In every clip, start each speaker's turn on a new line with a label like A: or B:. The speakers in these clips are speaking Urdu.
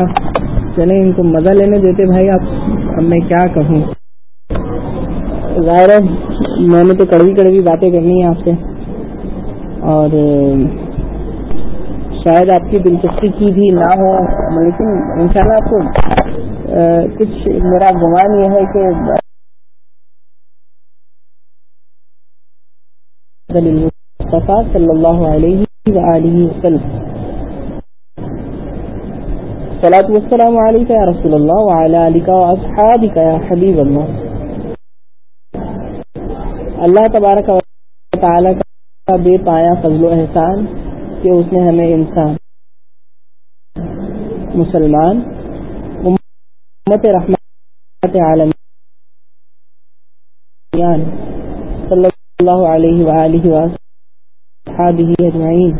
A: چلیں، ان کو مزہ لینے دیتے بھائی آپ، اب میں کیا کہوں؟ ظاہر ہے، میں نے تو کڑوی کڑوی باتیں کرنی ہیں آپ سے۔ اور، شاید آپ کی دلچسپی کی بھی نہ ہو، لیکن انشاءاللہ آپ کو کچھ میرا گمان یہ ہے کہ صلی اللہ علیہ وآلہ وسلم صلاة والسلام عليك يا رسول الله وعلى آلك وأصحابك يا حبيب الله. اللہ تبارک و تعالی کا بے پایا فضل و احسان کہ اس نے ہمیں انسان، مسلمان، امت رحمت عالم صلی اللہ علیہ وآلہ وآلہ اجمعین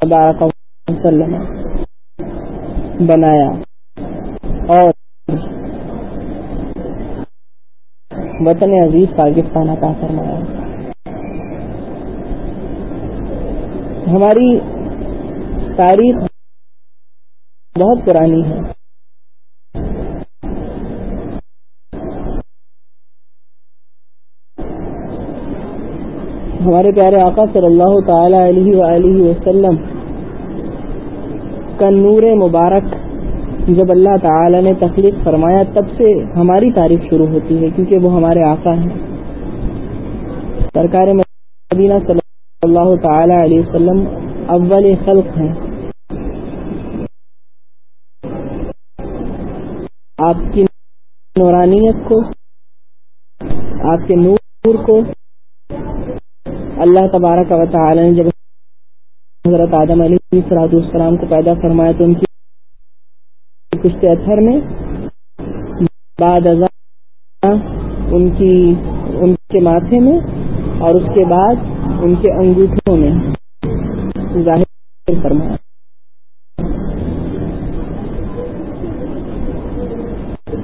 A: تبارک و بنایا۔ اور وطن عزیز پاکستان کا فرمایا۔ ہماری تاریخ بہت پرانی ہے۔ ہمارے پیارے آقا صلی اللہ تعالی علیہ وآلہ وسلم کا نور مبارک جب اللہ تعالی نے تخلیق فرمایا تب سے ہماری تعریف شروع ہوتی ہے کیونکہ وہ ہمارے آقا ہیں۔ سرکار مدینہ صلی اللہ تعالی علیہ وسلم اول خلق ہیں۔ آپ کی نورانیت کو، آپ کے نور کو اللہ تبارک و تعالی نے جب حضرت آدم علیہ سراد السلام کو پیدا فرمایا تو ان کی کشتے اثر میں بعد ان کی ان کے ماتھے میں اور اس کے بعد ان کے انگوٹھوں میں۔ ظاہر فرمایا۔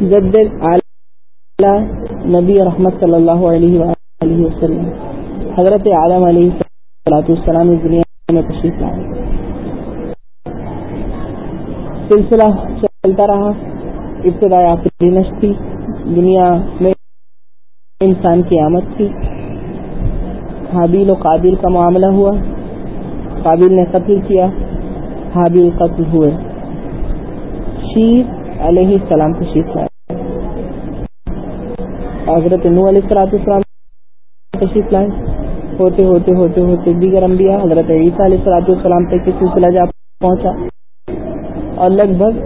A: جد اعلی نبی رحمت صلی اللہ علیہ وآلہ وسلم، حضرت عالم علیہ السلام اس دنیا تشریف لائے۔ سلسلہ چلتا رہا۔ ابتدا آخری نش تھی۔ دنیا میں انسان کی آمد تھی۔ حابیل و قابل کا معاملہ ہوا۔ قابل نے قتل کیا۔ حابیل قتل ہوئے۔ شیر علیہ السلام تشریف لائے۔ حضرت نو علیہ السلام تشریف لائے۔ ہوتے ہوتے ہوتے ہوتے دیگر انبیاء حضرت عیسیٰ علیہ السلاۃ السلام تک کے سلسلہ جا پہنچا اور لگ بھگ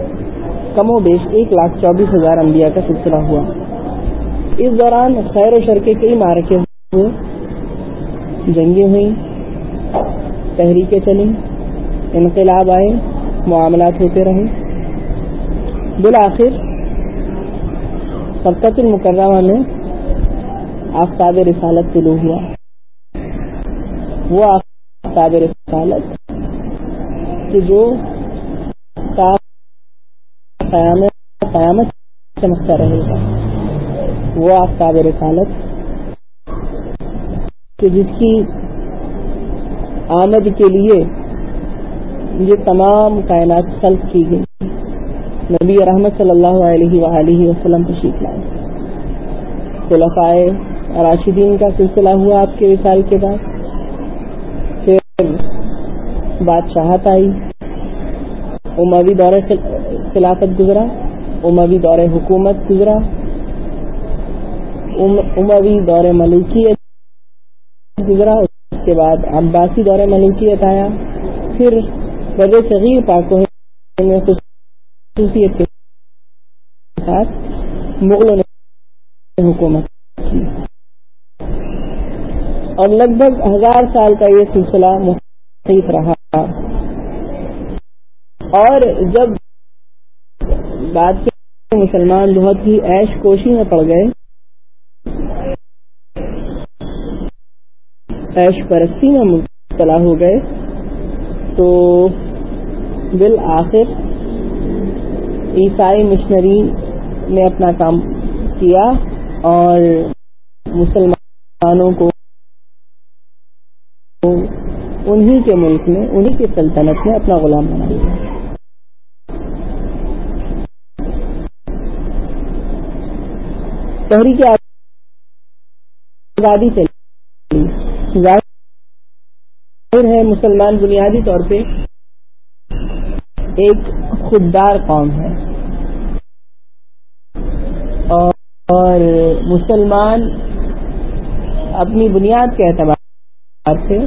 A: کم و بیش ایک لاکھ چوبیس ہزار انبیاء کا سلسلہ ہوا۔ اس دوران خیر و شر کے کئی مارکے ہوئے۔ جنگیں ہوئیں، تحریکیں چلیں، انقلاب آئے، معاملات ہوتے رہے۔ بالآخر سبقت المکرمہ میں آفتاب رسالت طلوع ہوا۔ وہ آفتاب رسالت کہ جو قیامت چمکتا رہے گا۔ وہ آفتاب رسالت کہ جس کی آمد کے لیے یہ تمام کائنات خلق کی گئی۔ نبی رحمت صلی اللہ علیہ وآلہ وسلم تشریف لائے۔ خلفائے راشدین کا سلسلہ ہوا آپ کے وصال کے بعد۔ بادشاہت آئی۔ اموی دور خلافت گزرا، اموی دور حکومت گزرا۔ اموی دور ملوکیت گزرا، اس کے بعد عباسی دور ملوکیت آیا۔ پھر بڑے صغیر پاکوں میں خصوصیت کے ساتھ مغلوں نے حکومت کی۔ اور لگ بھگ ہزار سال کا یہ سلسلہ مختلف رہا۔ اور جب بات کے مسلمان بہت ہی عیش کوشی میں پڑ گئے، عیش پرستی میں مبتلا ہو گئے، تو بالآخر عیسائی مشنری نے اپنا کام کیا اور مسلمانوں کو انہی کے ملک میں، انہی کی سلطنت میں اپنا غلام بنا لیا تحریک آزادی ظاہر ہے، مسلمان بنیادی طور پہ ایک خوددار قوم ہے۔ اور مسلمان اپنی بنیاد کے اعتبار سے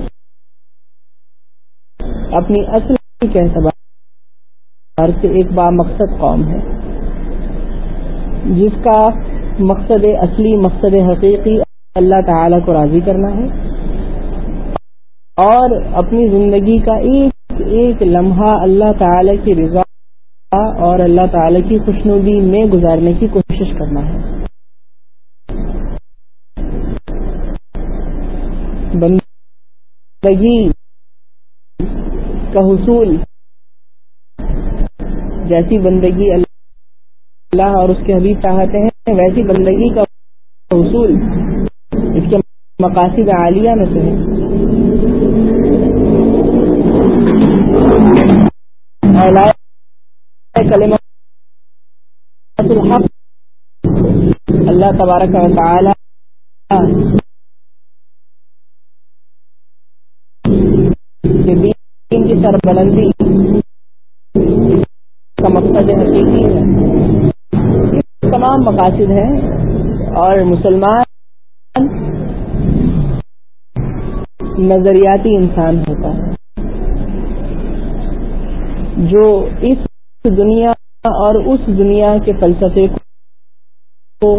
A: اپنی اصل کے اعتبار سے ایک با مقصد قوم ہے۔ جس کا مقصد اصلی، مقصد حقیقی اللہ تعالی کو راضی کرنا ہے۔ اور اپنی زندگی کا ایک ایک لمحہ اللہ تعالی کی رضا اور اللہ تعالی کی خوشنودی میں گزارنے کی کوشش کرنا ہے۔ بندگی کا حصول۔ جیسی بندگی اللہ اور اس کے حبیب چاہتے ہیں، ویسی بندگی کا حصول اس کے مقاصد عالیہ میں سے اللہ تبارک و تعالی کی سربلندی کا مقصد حقیقی ہے۔ تمام مقاصد ہیں اور مسلمان نظریاتی انسان ہوتا ہے۔ جو اس دنیا اور اس دنیا کے فلسفے کو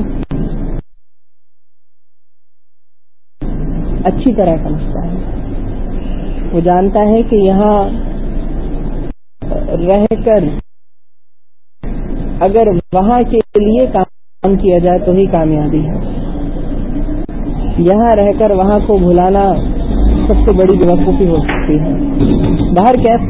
A: اچھی طرح سمجھتا ہے۔ وہ جانتا ہے کہ یہاں رہ کر اگر وہاں کے لیے کام کیا جائے تو ہی کامیابی ہے۔ یہاں رہ کر وہاں کو بھلانا سب سے بڑی بےوقوفی ہو سکتی ہے۔ باہر کیف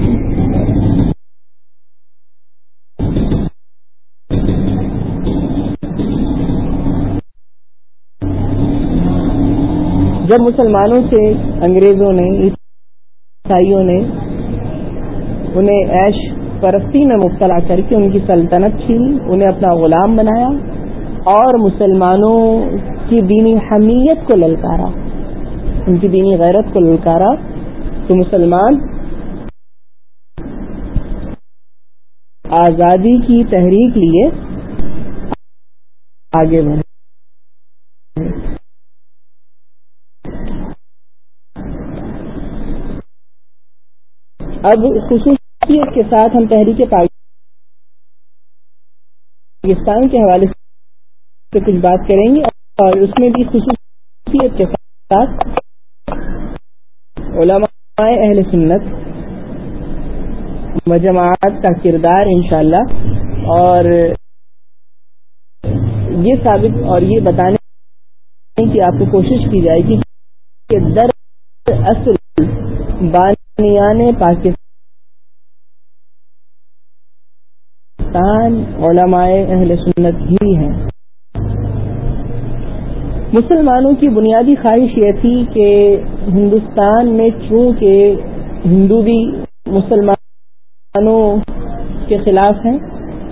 A: جب مسلمانوں سے انگریزوں نے عیسائیوں نے انہیں ایش پرستی میں مبتلا کر کے ان کی سلطنت چھین انہیں اپنا غلام بنایا اور مسلمانوں کی دینی حمیت کو للکارا، ان کی دینی غیرت کو للکارا تو مسلمان آزادی کی تحریک لیے آگے بڑھے۔ اب خصوصیت کے ساتھ ہم تحریک پاکستان کے حوالے سے کچھ بات کریں گے اور اس میں بھی خصوصیت کے ساتھ علماء اہل سنت مجماعت کا کردار انشاءاللہ اور یہ ثابت اور یہ بتانے کی آپ کو کوشش کی جائے گی کہ در اصل بانیان پاکستان علماء اہل سنت ہی ہیں۔ مسلمانوں کی بنیادی خواہش یہ تھی کہ ہندوستان میں چونکہ ہندو بھی مسلمانوں کے خلاف ہیں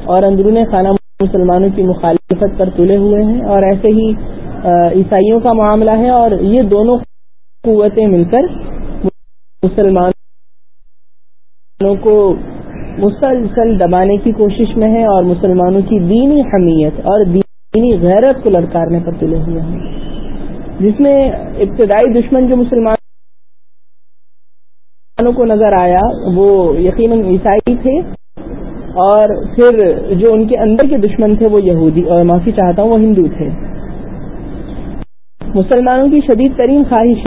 A: اور اندرون خانہ مسلمانوں کی مخالفت پر تلے ہوئے ہیں اور ایسے ہی عیسائیوں کا معاملہ ہے اور یہ دونوں قوتیں مل کر مسلمانوں کو مسلسل دبانے کی کوشش میں ہے اور مسلمانوں کی دینی حمیت اور دینی غیرت کو لڑکارنے پر تلے ہوئے ہیں۔ جس میں ابتدائی دشمن جو مسلمانوں کو نظر آیا، وہ یقیناً عیسائی تھے اور پھر جو ان کے اندر کے دشمن تھے، وہ یہودی اور معافی چاہتا ہوں، وہ ہندو تھے۔ مسلمانوں کی شدید ترین خواہش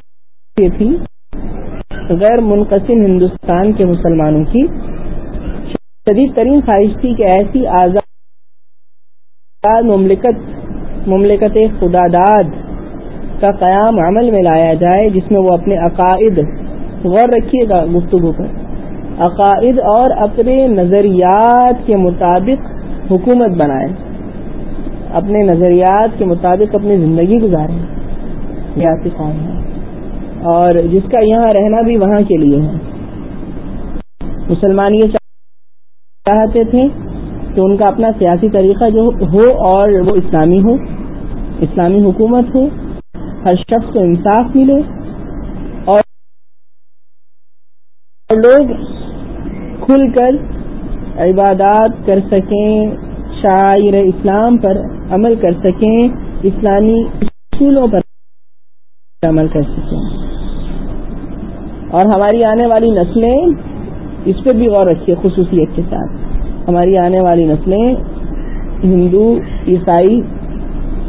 A: یہ تھی غیر منقسم ہندوستان کے مسلمانوں کی شدید ترین خواہش تھی کہ ایسی آزاد مملکت مملکت خدا داد کا قیام عمل میں لایا جائے، جس میں وہ اپنے عقائد غور رکھیے گا گفتگو پر۔ عقائد اور اپنے نظریات کے مطابق حکومت بنائے اپنے نظریات کے مطابق اپنی زندگی گزارے ریاسی قوم ہے اور جس کا یہاں رہنا بھی وہاں کے لیے ہے۔ مسلمان یہ چاہتے تھے کہ ان کا اپنا سیاسی طریقہ جو ہو اور وہ اسلامی ہو، اسلامی حکومت ہو، ہر شخص کو انصاف ملے اور لوگ کھل کر عبادات کر سکیں، شاعر اسلام پر عمل کر سکیں، اسلامی اصولوں پر۔ عمل کر سکیں اور ہماری آنے والی نسلیں اس پہ بھی غور رکھیے خصوصیت کے ساتھ۔ ہماری آنے والی نسلیں ہندو، عیسائی،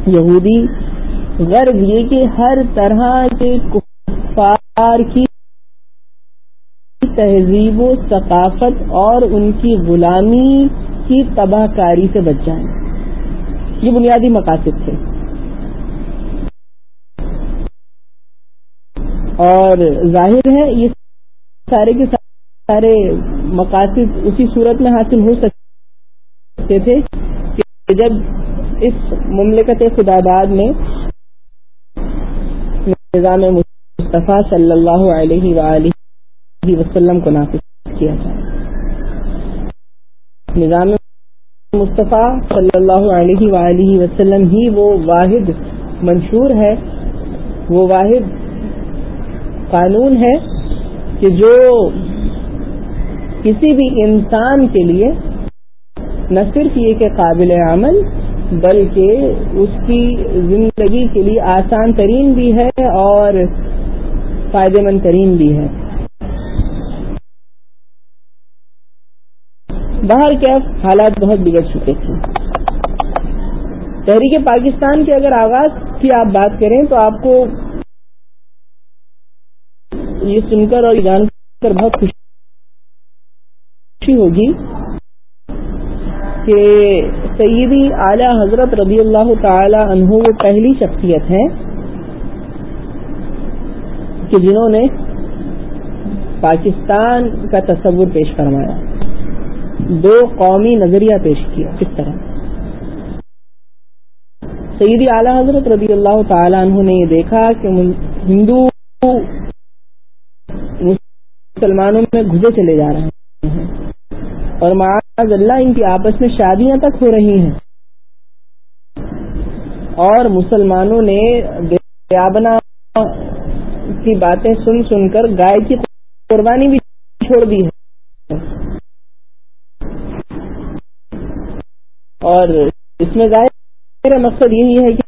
A: یہودی، غرب، یہ کہ ہر طرح کے کفار کی تہذیب و ثقافت اور ان کی غلامی کی تباہ کاری سے بچ جائیں۔ یہ بنیادی مقاصد تھے۔ اور ظاہر ہے یہ سارے کے سارے مقاصد اسی صورت میں حاصل ہو سکتے تھے کہ جب اس مملکت خدا میں نظام مصطفیٰ صلی اللہ علیہ وآلہ وسلم کو نافذ کیا جائے۔ نظام مصطفیٰ صلی اللہ علیہ وآلہ وسلم ہی وہ واحد منشور ہے، وہ واحد قانون ہے کہ جو کسی بھی انسان کے لیے نہ صرف یہ کہ قابل عمل، بلکہ اس کی زندگی کے لیے آسان ترین بھی ہے اور فائدے مند ترین بھی ہے۔ باہر کیا حالات بہت بگڑ چکے تھے۔ تحریک پاکستان کے اگر آغاز کی آپ بات کریں تو آپ کو یہ سن کر اور جان کر بہت خوشی ہوگی کہ سیدی اعلی حضرت رضی اللہ تعالی عنہ وہ پہلی شخصیت ہے کہ جنہوں نے پاکستان کا تصور پیش فرمایا۔ دو قومی نظریہ پیش کیا کس طرح۔ سیدی اعلی حضرت رضی اللہ تعالی عنہ نے یہ دیکھا کہ ہندو مسلمانوں میں گھجے چلے جا رہے ہیں۔ اور معاذ اللہ ان کی آپس میں شادیاں تک ہو رہی ہیں۔ اور مسلمانوں نے دیابنا کی باتیں سن سن کر گائے کی قربانی بھی چھوڑ دی ہے۔ اور اس میں ظاہر مقصد یہی ہے کہ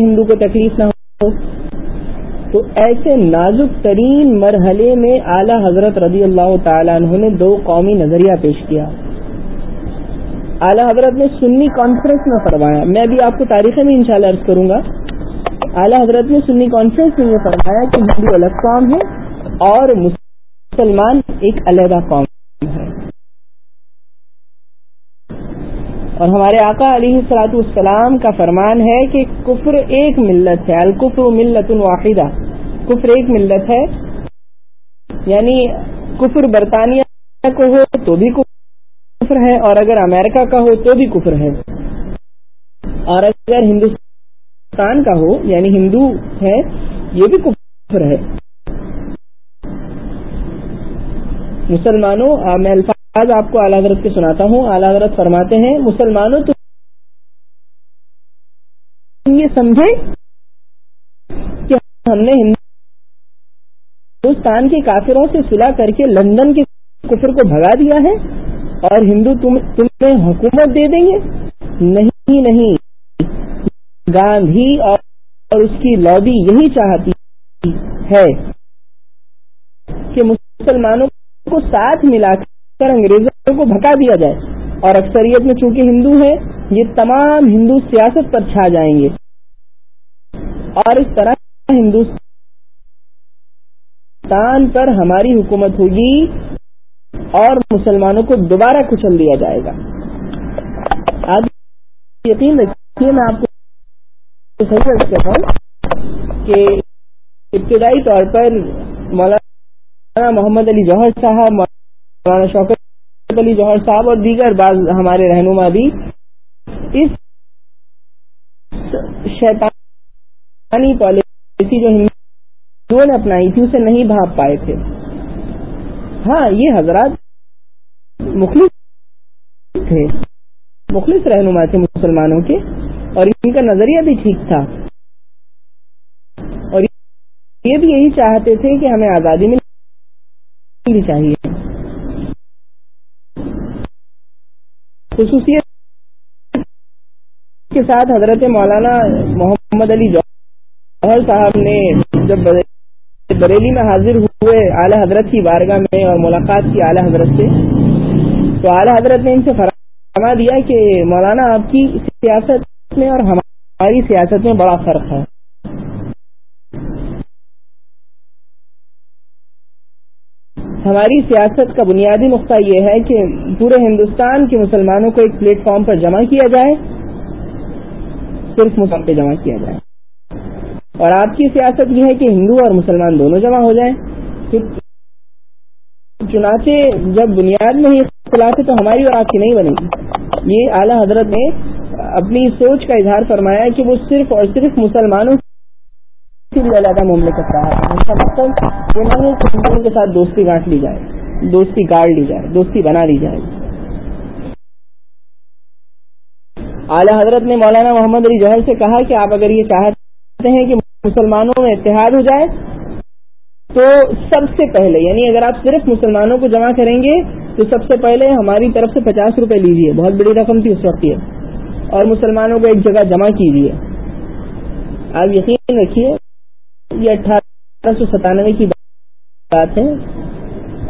A: ہندو کو تکلیف نہ ہو۔ تو ایسے نازک ترین مرحلے میں اعلی حضرت رضی اللہ تعالیٰ عنہ نے دو قومی نظریہ پیش کیا۔ اعلی حضرت نے سنی کانفرنس میں فرمایا۔ میں بھی آپ کو تاریخ میں انشاءاللہ عرض کروں گا۔ اعلی حضرت نے سنی کانفرنس میں یہ فرمایا کہ ہندو الگ قوم ہے اور مسلمان ایک علیحدہ قوم ہے اور ہمارے آقا علیہ السلاط السلام کا فرمان ہے کہ کفر ایک ملت ہے۔ الکفر ملت واحدہ۔ کفر ایک ملت ہے۔ یعنی کفر برطانیہ کو ہو تو بھی کفر ہے اور اگر امریکہ کا ہو تو بھی کفر ہے۔ اور اگر ہندوستان کا ہو یعنی ہندو ہے، یہ بھی کفر ہے۔ مسلمانوں میں الفاظ آپ کو اعلی حضرت کے سناتا ہوں۔ اعلی حضرت فرماتے ہیں، مسلمانوں تو یہ سمجھے کہ ہم نے ہندو ہندوستان کے کافروں سے صلح کر کے لندن کے کفر کو بھگا دیا ہے اور ہندو تمہیں حکومت دے دیں گے؟ نہیں نہیں۔ گاندھی اور اس کی لابی یہی چاہتی ہے کہ مسلمانوں کو ساتھ ملا کر انگریزوں کو بھکا دیا جائے۔ اور اکثریت میں چونکہ ہندو ہے یہ تمام ہندو سیاست پر چھا جائیں گے۔ اور اس طرح ہندوستان پر ہماری حکومت ہوگی اور مسلمانوں کو دوبارہ کچل دیا جائے گا۔ آپ یقین رکھیے، میں آپ کو صحیح کہتا ہوں کہ ابتدائی طور پر مولانا محمد علی جوہر صاحب، مولانا شوکت علی جوہر صاحب اور دیگر بعض ہمارے رہنما بھی اس شیطانی پالیسی جو نے اپنائی تھی اسے نہیں بھاپ پائے تھے؟ ہاں یہ حضرات مخلص تھے۔ مخلص رہنما تھے مسلمانوں کے، اور ان کا نظریہ بھی ٹھیک تھا۔ اور یہ بھی یہی چاہتے تھے کہ ہمیں آزادی ملنی چاہیے۔ خصوصیت کے ساتھ حضرت مولانا محمد علی جوہر صاحب نے جب بریلی میں حاضر ہوئے اعلی حضرت کی بارگاہ میں اور ملاقات کی اعلی حضرت سے۔ تو اعلی حضرت نے ان سے فرما دیا کہ مولانا، آپ کی سیاست میں اور ہماری سیاست میں بڑا فرق ہے۔ ہماری سیاست کا بنیادی نقطہ یہ ہے کہ پورے ہندوستان کے مسلمانوں کو ایک پلیٹ فارم پر جمع کیا جائے، صرف مسلم پہ جمع کیا جائے۔ اور آپ کی سیاست یہ ہے کہ ہندو اور مسلمان دونوں جمع ہو جائیں۔ چنانچہ جب بنیاد میں ہی اختلاف ہے تو ہماری اور آپ کی نہیں بنے گی۔ یہ اعلیٰ حضرت نے اپنی سوچ کا اظہار فرمایا کہ وہ صرف اور صرف مسلمانوں علیحدہ مملکت رہا مطلب یہ نہیں کہ ہندوؤں کے ساتھ دوستی گانٹ لی جائے، دوستی گاڑ لی جائے، دوستی بنا لی جائے۔ اعلیٰ حضرت نے مولانا محمد علی جوہر سے کہا کہ آپ اگر یہ چاہتے ہیں کہ مسلمانوں میں اتحاد ہو جائے تو سب سے پہلے یعنی اگر آپ صرف مسلمانوں کو جمع کریں گے تو سب سے پہلے ہماری طرف سے پچاس روپے لیجیے بہت بڑی رقم تھی اس وقت یہ۔ اور مسلمانوں کو ایک جگہ جمع کیجیے آپ یقین رکھیے، یہ اٹھارہ سو ستانوے کی بات ہے۔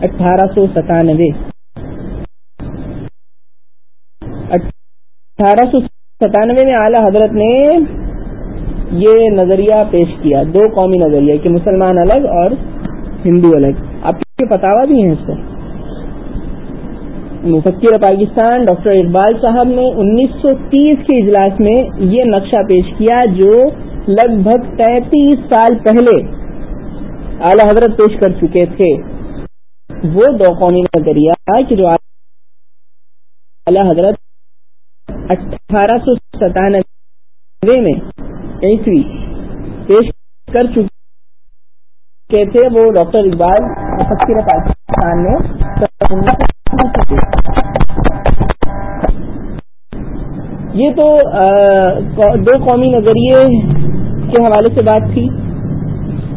A: اٹھارہ سو ستانوے۔ اٹھارہ سو ستانوے میں اعلی حضرت نے یہ نظریہ پیش کیا، دو قومی نظریہ کہ مسلمان الگ اور ہندو الگ۔ آپ کے پتاوا بھی ہیں اس پر مفکر پاکستان ڈاکٹر اقبال صاحب نے انیس سو تیس کے اجلاس میں یہ نقشہ پیش کیا، جو لگ بھگ تینتیس سال پہلے اعلی حضرت پیش کر چکے تھے۔ وہ دو قومی نظریہ کہ جو اعلی حضرت اٹھارہ سو ستانوے میں عیسوی پیش کر چکے تھے وہ ڈاکٹر اقبال مفکر پاکستان نے۔ یہ تو دو قومی نظریے کے حوالے سے بات تھی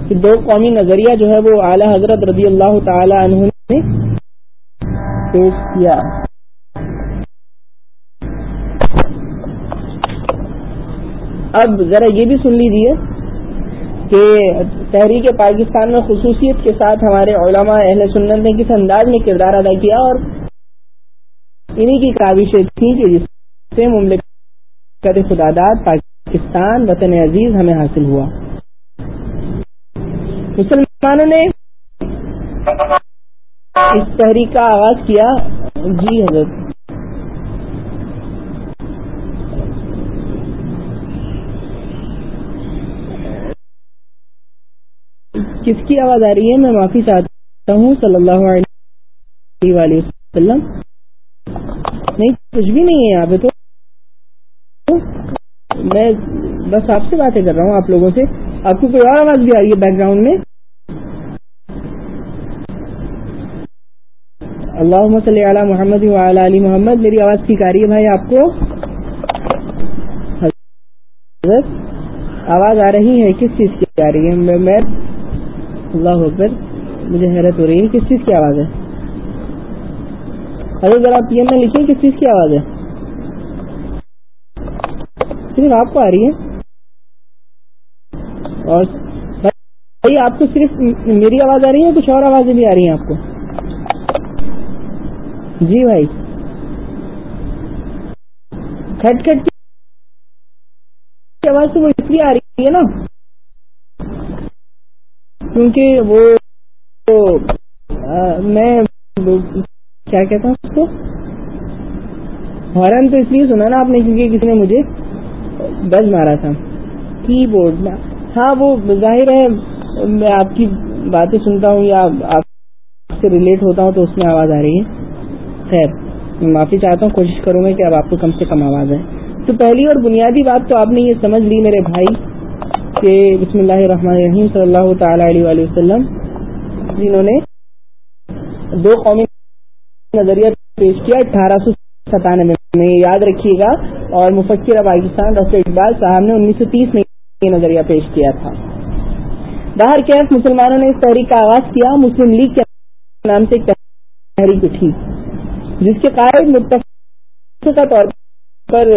A: کہ دو قومی نظریہ جو ہے وہ اعلی حضرت رضی اللہ تعالی عنہ نے پیش کیا۔ اب ذرا یہ بھی سن لیجیے کہ تحریک پاکستان میں خصوصیت کے ساتھ ہمارے علماء اہل سنت نے کس انداز میں کردار ادا کیا اور انہی کی کاوشیں تھیں کہ جس سے مملکت خداداد پاکستان وطن عزیز ہمیں حاصل ہوا۔ مسلمانوں نے اس تحریک کا آغاز کیا۔ جی حضرت۔ کس کی آواز آ رہی ہے؟ میں معافی چاہتا ہوں، صلی اللہ علیہ وسلم۔ نہیں، کچھ بھی نہیں ہے یہاں پہ تو۔ میں بس آپ سے باتیں کر رہا ہوں، آپ لوگوں سے۔ آپ کو کوئی اور آواز بھی آ رہی ہے بیک گراؤنڈ میں؟ اللہ صلی علی محمد علی محمد۔ میری آواز ٹھیک آ رہی ہے بھائی آپ کو؟ آواز آ رہی ہے، کس چیز کی آ رہی ہے؟ میں اللہ اکبر، مجھے حیرت ہو رہی ہے، کس چیز کی آواز ہے؟ ارے ذرا پی ایم میں لکھیے کس چیز کی آواز ہے؟ صرف آپ کو آ رہی ہے؟ اور بھائی، آپ کو صرف میری آواز آ رہی ہے کچھ اور آوازیں بھی آ رہی ہیں آپ کو؟ جی بھائی۔ کھٹ کھٹ کی آواز تو وہ اس لیے آ رہی ہے نا۔ کیونکہ وہ میں کیا کہتا ہوں اس کو؟ ہارن تو اس لیے سنا نا آپ نے کیونکہ کسی نے مجھے بز مارا تھا۔ کی بورڈ میں ہاں وہ ظاہر ہے، میں آپ کی باتیں سنتا ہوں یا آپ سے ریلیٹ ہوتا ہوں تو اس میں آواز آ رہی ہے۔ خیر، میں معافی چاہتا ہوں، کوشش کروں گا کہ اب آپ کو کم سے کم آواز ہے تو پہلی اور بنیادی بات تو آپ نے یہ سمجھ لی میرے بھائی۔ کہ بسم اللہ الرحمن الرحیم صلی اللہ تعالی علیہ وسلم جنہوں نے دو قومی نظریہ پیش کیا اٹھارہ سو ستانوے میں یاد رکھیے گا۔ اور مفکر پاکستان ڈاکٹر اقبال صاحب نے انیس سو تیس میں یہ نظریہ پیش کیا تھا۔ باہر کیف مسلمانوں نے اس تحریک کا آغاز کیا۔ مسلم لیگ کے نام سے تحریک اٹھی، جس کے قائد متفقہ طور پر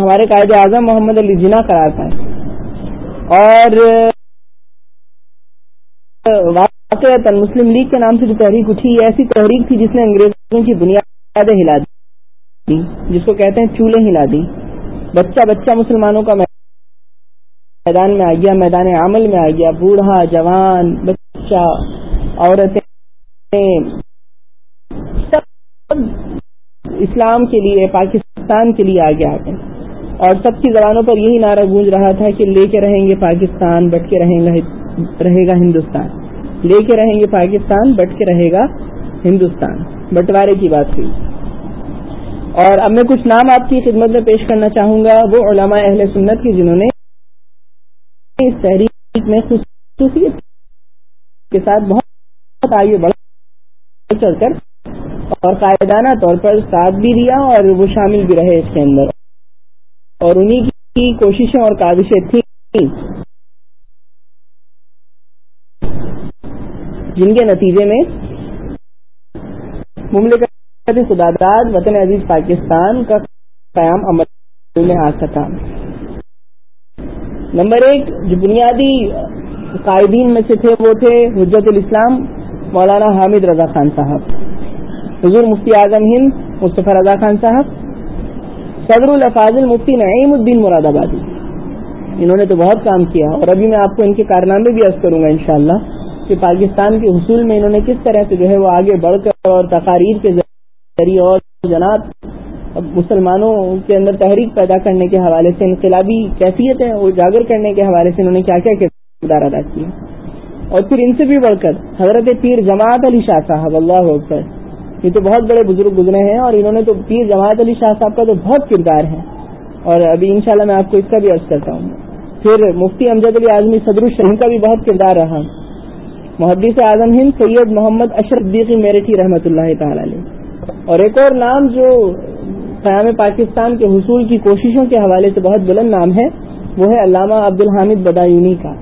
A: ہمارے قائد اعظم محمد علی جناح قرار تھا اور واقع مسلم لیگ کے نام سے جو تحریک اٹھی یہ ایسی تحریک تھی جس نے انگریزوں کی بنیادیں ہلا دی، جس کو کہتے ہیں چولہے ہلا دی۔ بچہ بچہ مسلمانوں کا میدان میں آ گیا، میدان عمل میں آ گیا۔ بوڑھا، جوان، بچہ، عورتیں، سب اسلام کے لیے، پاکستان کے لیے آگے آ گئے اور سب کی زبانوں پر یہی نعرہ گونج رہا تھا کہ لے کے رہیں گے پاکستان، بٹ کے رہیں گا رہے گا ہندوستان۔ لے کے رہیں گے پاکستان، بٹ کے رہے گا ہندوستان۔ بٹوارے کی بات ہوئی اور اب میں کچھ نام آپ کی خدمت میں پیش کرنا چاہوں گا۔ وہ علماء اہل سنت کی جنہوں نے اس تحریک میں خصوصیت کے ساتھ بہت آگے بڑھ چل کر اور قائدانہ طور پر ساتھ بھی دیا اور وہ شامل بھی رہے اس کے اندر۔ اور انہی کی کوششیں اور کاوشیں تھیں جن کے نتیجے میں مملکت خداداد وطن عزیز پاکستان کا قیام عمل میں آ سکا نمبر ایک، جو بنیادی قائدین میں سے تھے وہ تھے حجت الاسلام مولانا حامد رضا خان صاحب۔ حضور مفتی اعظم ہند، مصطفی رضا خان صاحب صدر الفاظ مفتی نعیم الدین مراد آبادی۔ انہوں نے تو بہت کام کیا اور ابھی میں آپ کو ان کے کارنامے بھی عرض کروں گا انشاءاللہ کہ پاکستان کے حصول میں انہوں نے کس طرح سے جو ہے وہ آگے بڑھ کر اور تقاریر کے ذریعے اور جناب مسلمانوں کے اندر تحریک پیدا کرنے کے حوالے سے انقلابی کیفیت ہے اجاگر کرنے کے حوالے سے انہوں نے کیا کیا کردار ادا کیا اور پھر ان سے بھی بڑھ کر حضرت پیر جماعت علی شاہ صاحب، اللہ اکبر یہ تو بہت بڑے بزرگ گزرے ہیں اور انہوں نے تو پیر جماعت علی شاہ صاحب کا تو بہت کردار ہے اور ابھی انشاءاللہ میں آپ کو اس کا بھی عرض کرتا ہوں۔ پھر مفتی امجد علی اعظمی صدر الشہین کا بھی بہت کردار رہا۔ محدث اعظم ہند سید محمد اشرف دیقی میرٹھی رحمۃ اللہ تعالی علیہ۔ اور ایک اور نام جو قیام پاکستان کے حصول کی کوششوں کے حوالے سے بہت بلند نام ہے، وہ ہے علامہ عبد الحامد بدایونی کا۔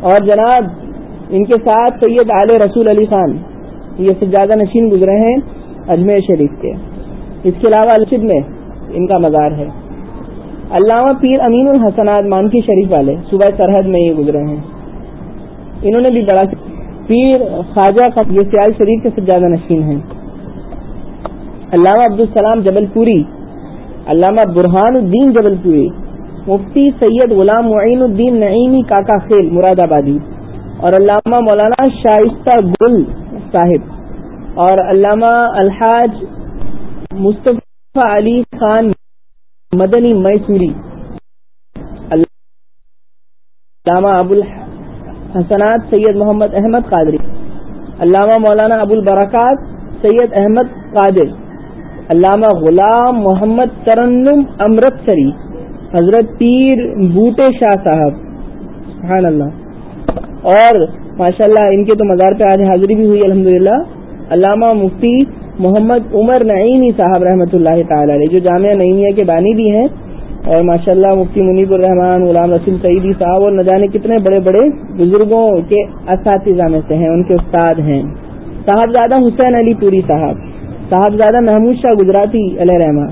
A: اور جناب، ان کے ساتھ سید عال رسول علی خان۔ یہ سجادہ نشین گزرے ہیں اجمیر شریف کے۔ اس کے علاوہ الشد میں ان کا مزار ہے۔ علامہ پیر امین الحسنات مانکی شریف والے صبح سرحد میں یہ گزرے ہیں۔ انہوں نے بھی بڑا پیر خواجہ یہ سیال شریف کے سجادہ نشین ہیں۔ علامہ عبدالسلام جبل پوری علامہ برہان الدین جبل پوری مفتی سید غلام معین الدین نعیمی کاکا خیل، مراد آبادی، اور علامہ مولانا شائستہ گل صاحب۔ اور علامہ الحاج مصطفیٰ علی خان مدنی میسوری۔ علامہ ابو حسنات سید محمد احمد قادری۔ علامہ مولانا ابو البرکات سید احمد قادر۔ علامہ غلام محمد ترنم امرت سری حضرت پیر بوٹے شاہ صاحب۔ سبحان اللہ۔ اور ماشاء اللہ ان کے تو مزار پہ آج حاضری بھی ہوئی، الحمدللہ۔ علامہ مفتی محمد عمر نعیمی صاحب رحمۃ اللہ تعالی علیہ، جو جامعہ نعیمیہ کے بانی بھی ہیں۔ اور ماشاء اللہ مفتی منیب الرحمان غلام رسول سعیدی صاحب، اور نہ جانے کتنے بڑے بڑے بزرگوں کے اساتذہ میں سے ہیں، ان کے استاد ہیں۔ صاحبزادہ حسین علی پوری صاحب، صاحبزادہ محمود شاہ گجراتی علیہ رحمٰ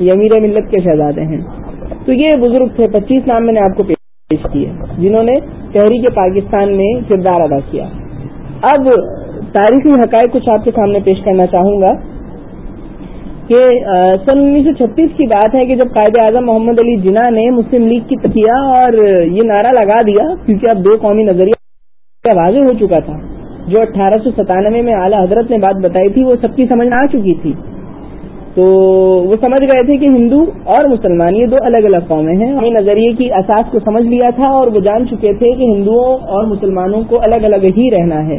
A: یہ امیر ملت کے شہزادے ہیں۔ تو یہ بزرگ تھے، پچیس نام میں نے آپ کو پیش پیش کیے، جنہوں نے تحریک پاکستان میں کردار ادا کیا۔ اب تاریخی حقائق کچھ آپ کے سامنے پیش کرنا چاہوں گا کہ سن انیس سو چھتیس کی بات ہے کہ جب قائد اعظم محمد علی جناح نے مسلم لیگ کی تکیا اور یہ نعرہ لگا دیا، کیونکہ اب دو قومی نظریہ واضح ہو چکا تھا۔ جو اٹھارہ سو ستانوے میں اعلیٰ حضرت نے بات بتائی تھی، وہ سب کی سمجھ آ چکی تھی۔ تو وہ سمجھ گئے تھے کہ ہندو اور مسلمان یہ دو الگ الگ قومیں ہیں۔ ہمیں نظریے کی اساس کو سمجھ لیا تھا اور وہ جان چکے تھے کہ ہندوؤں اور مسلمانوں کو الگ الگ ہی رہنا ہے۔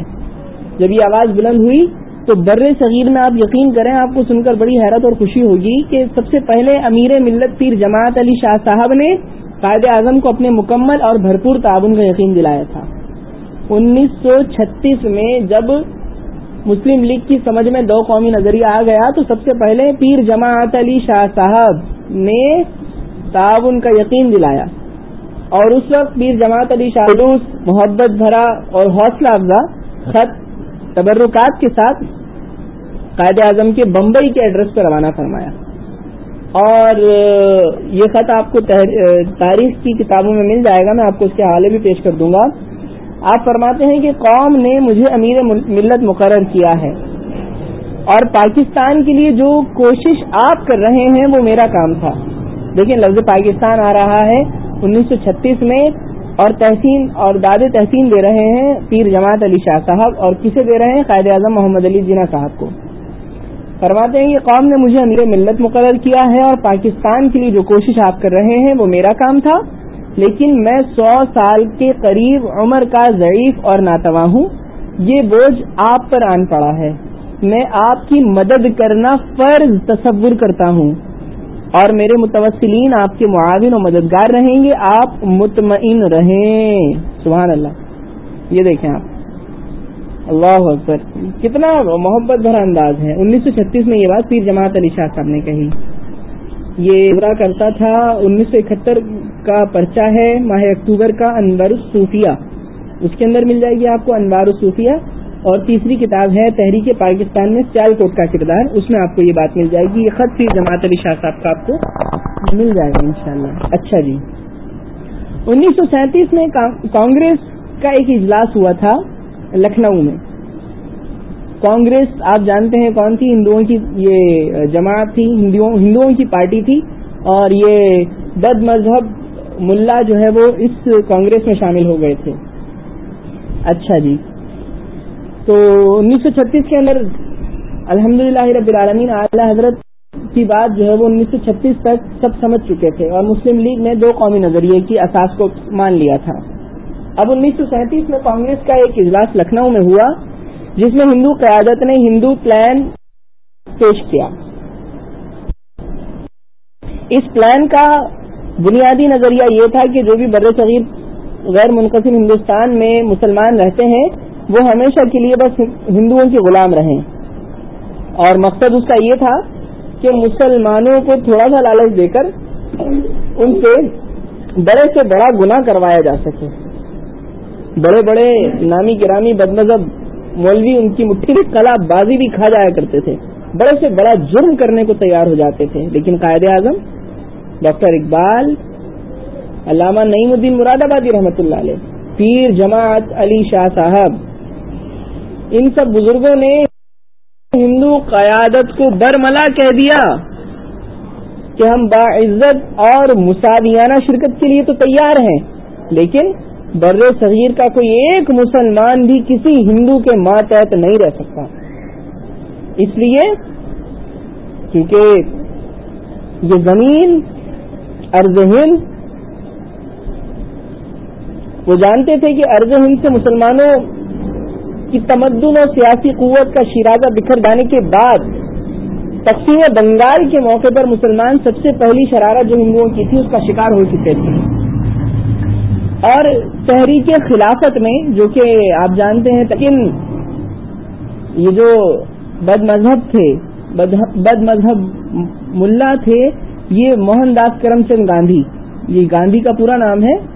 A: جب یہ آواز بلند ہوئی تو بر صغیر میں آپ یقین کریں، آپ کو سن کر بڑی حیرت اور خوشی ہوگی کہ سب سے پہلے امیر ملت پیر جماعت علی شاہ صاحب نے قائد اعظم کو اپنے مکمل اور بھرپور تعاون کا یقین دلایا تھا۔ انیس سو چھتیس میں جب مسلم لیگ کی سمجھ میں دو قومی نظریہ آ گیا تو سب سے پہلے پیر جماعت علی شاہ صاحب نے تعاون کا یقین دلایا اور اس وقت پیر جماعت علی شاہدوس محبت بھرا اور حوصلہ افزا خط تبرکات کے ساتھ قائد اعظم کے بمبئی کے ایڈریس پر روانہ فرمایا اور یہ خط آپ کو تاریخ کی کتابوں میں مل جائے گا میں آپ کو اس کے حوالے بھی پیش کر دوں گا آپ فرماتے ہیں کہ قوم نے مجھے امیر ملت مقرر کیا ہے۔ اور پاکستان کے لیے جو کوشش آپ کر رہے ہیں وہ میرا کام تھا۔ دیکھیں لفظ پاکستان آ رہا ہے۔ انیس سو چھتیس میں اور تحسین اور داد تحسین دے رہے ہیں پیر جماعت علی شاہ صاحب اور کسے دے رہے ہیں؟ قائد اعظم محمد علی جناح صاحب کو۔ فرماتے ہیں کہ قوم نے مجھے امیر ملت مقرر کیا ہے اور پاکستان کے لیے جو کوشش آپ کر رہے ہیں وہ میرا کام تھا۔ لیکن میں سو سال کے قریب عمر کا ضعیف اور ناتواں ہوں۔ یہ بوجھ آپ پر آن پڑا ہے۔ میں آپ کی مدد کرنا فرض تصور کرتا ہوں۔ اور میرے متوسلین، آپ کے معاون و مددگار رہیں گے۔ آپ مطمئن رہیں۔ سبحان اللہ۔ یہ دیکھیں آپ۔ اللہ اکبر۔ کتنا محبت بھرا انداز ہے۔ انیس سو چھتیس میں یہ بات پیر جماعت علی شاہ صاحب نے کہی۔ یہ برا کرتا تھا، انیس سو اکہتر کا پرچہ ہے، ماہ اکتوبر کا انوار الصوفیہ۔ اس کے اندر مل جائے گی آپ کو انوار الصوفیہ۔ اور تیسری کتاب ہے، تحریک پاکستان میں سیال کوٹ کا کردار۔ اس میں آپ کو یہ بات مل جائے گی، یہ خط پھر جماعت علی شاہ صاحب کا آپ کو مل جائے گا انشاءاللہ۔ اچھا جی۔ انیس سو سینتیس میں کانگریس کا ایک اجلاس ہوا تھا لکھنؤ میں۔ کانگریس، آپ جانتے ہیں کون تھی؟ ہندوؤں کی یہ جماعت تھی، ہندوؤں کی پارٹی تھی اور یہ بد مذہب ملا جو ہے وہ اس کانگریس میں شامل ہو گئے تھے۔ اچھا جی۔ تو انیس سو چھتیس کے اندر الحمد للہ رب العالمین اعلی حضرت کی بات جو ہے وہ انیس سو چھتیس تک سب سمجھ چکے تھے اور مسلم لیگ نے دو قومی نظریے کی اساس کو مان لیا تھا۔ اب انیس سو سینتیس میں کانگریس کا ایک اجلاس لکھنؤ میں ہوا۔ جس میں ہندو قیادت نے ہندو پلان پیش کیا۔ اس پلان کا بنیادی نظریہ یہ تھا کہ جو بھی بر صغیر غیر منقسم ہندوستان میں مسلمان رہتے ہیں، وہ ہمیشہ کے لیے بس ہندوؤں کے غلام رہیں۔ اور مقصد اس کا یہ تھا کہ مسلمانوں کو تھوڑا سا لالچ دے کر ان سے بڑے سے بڑا گنا کروایا جا سکے۔ بڑے بڑے نامی گرامی بد مذہب مولوی ان کی مٹھی میں کلا بازی بھی کھا جایا کرتے تھے۔ بڑے سے بڑا جرم کرنے کو تیار ہو جاتے تھے۔ لیکن قائد اعظم ڈاکٹر اقبال علامہ نعیم الدین مراد آبادی رحمۃ اللہ علیہ، پیر جماعت علی شاہ صاحب، ان سب بزرگوں نے ہندو قیادت کو برملا کہہ دیا کہ ہم باعزت اور مساویانہ شرکت کے لیے تو تیار ہیں، لیکن بر صغیر کا کوئی ایک مسلمان بھی کسی ہندو کے ماتحت نہیں رہ سکتا۔ اس لیے کیونکہ یہ زمین ارض ہند، وہ جانتے تھے کہ ارض ہند سے مسلمانوں کی تمدن اور سیاسی قوت کا شیرازہ بکھر جانے کے بعد تقسیم بنگال کے موقع پر مسلمان سب سے پہلی شرارت جو ہندوؤں کی تھی، اس کا شکار ہو چکے تھے۔ اور تحریک خلافت میں، جو کہ آپ جانتے ہیں، لیکن یہ جو بد مذہب تھے بد مذہب ملا تھے، یہ موہن داس کرم چند گاندھی۔ یہ گاندھی کا پورا نام ہے۔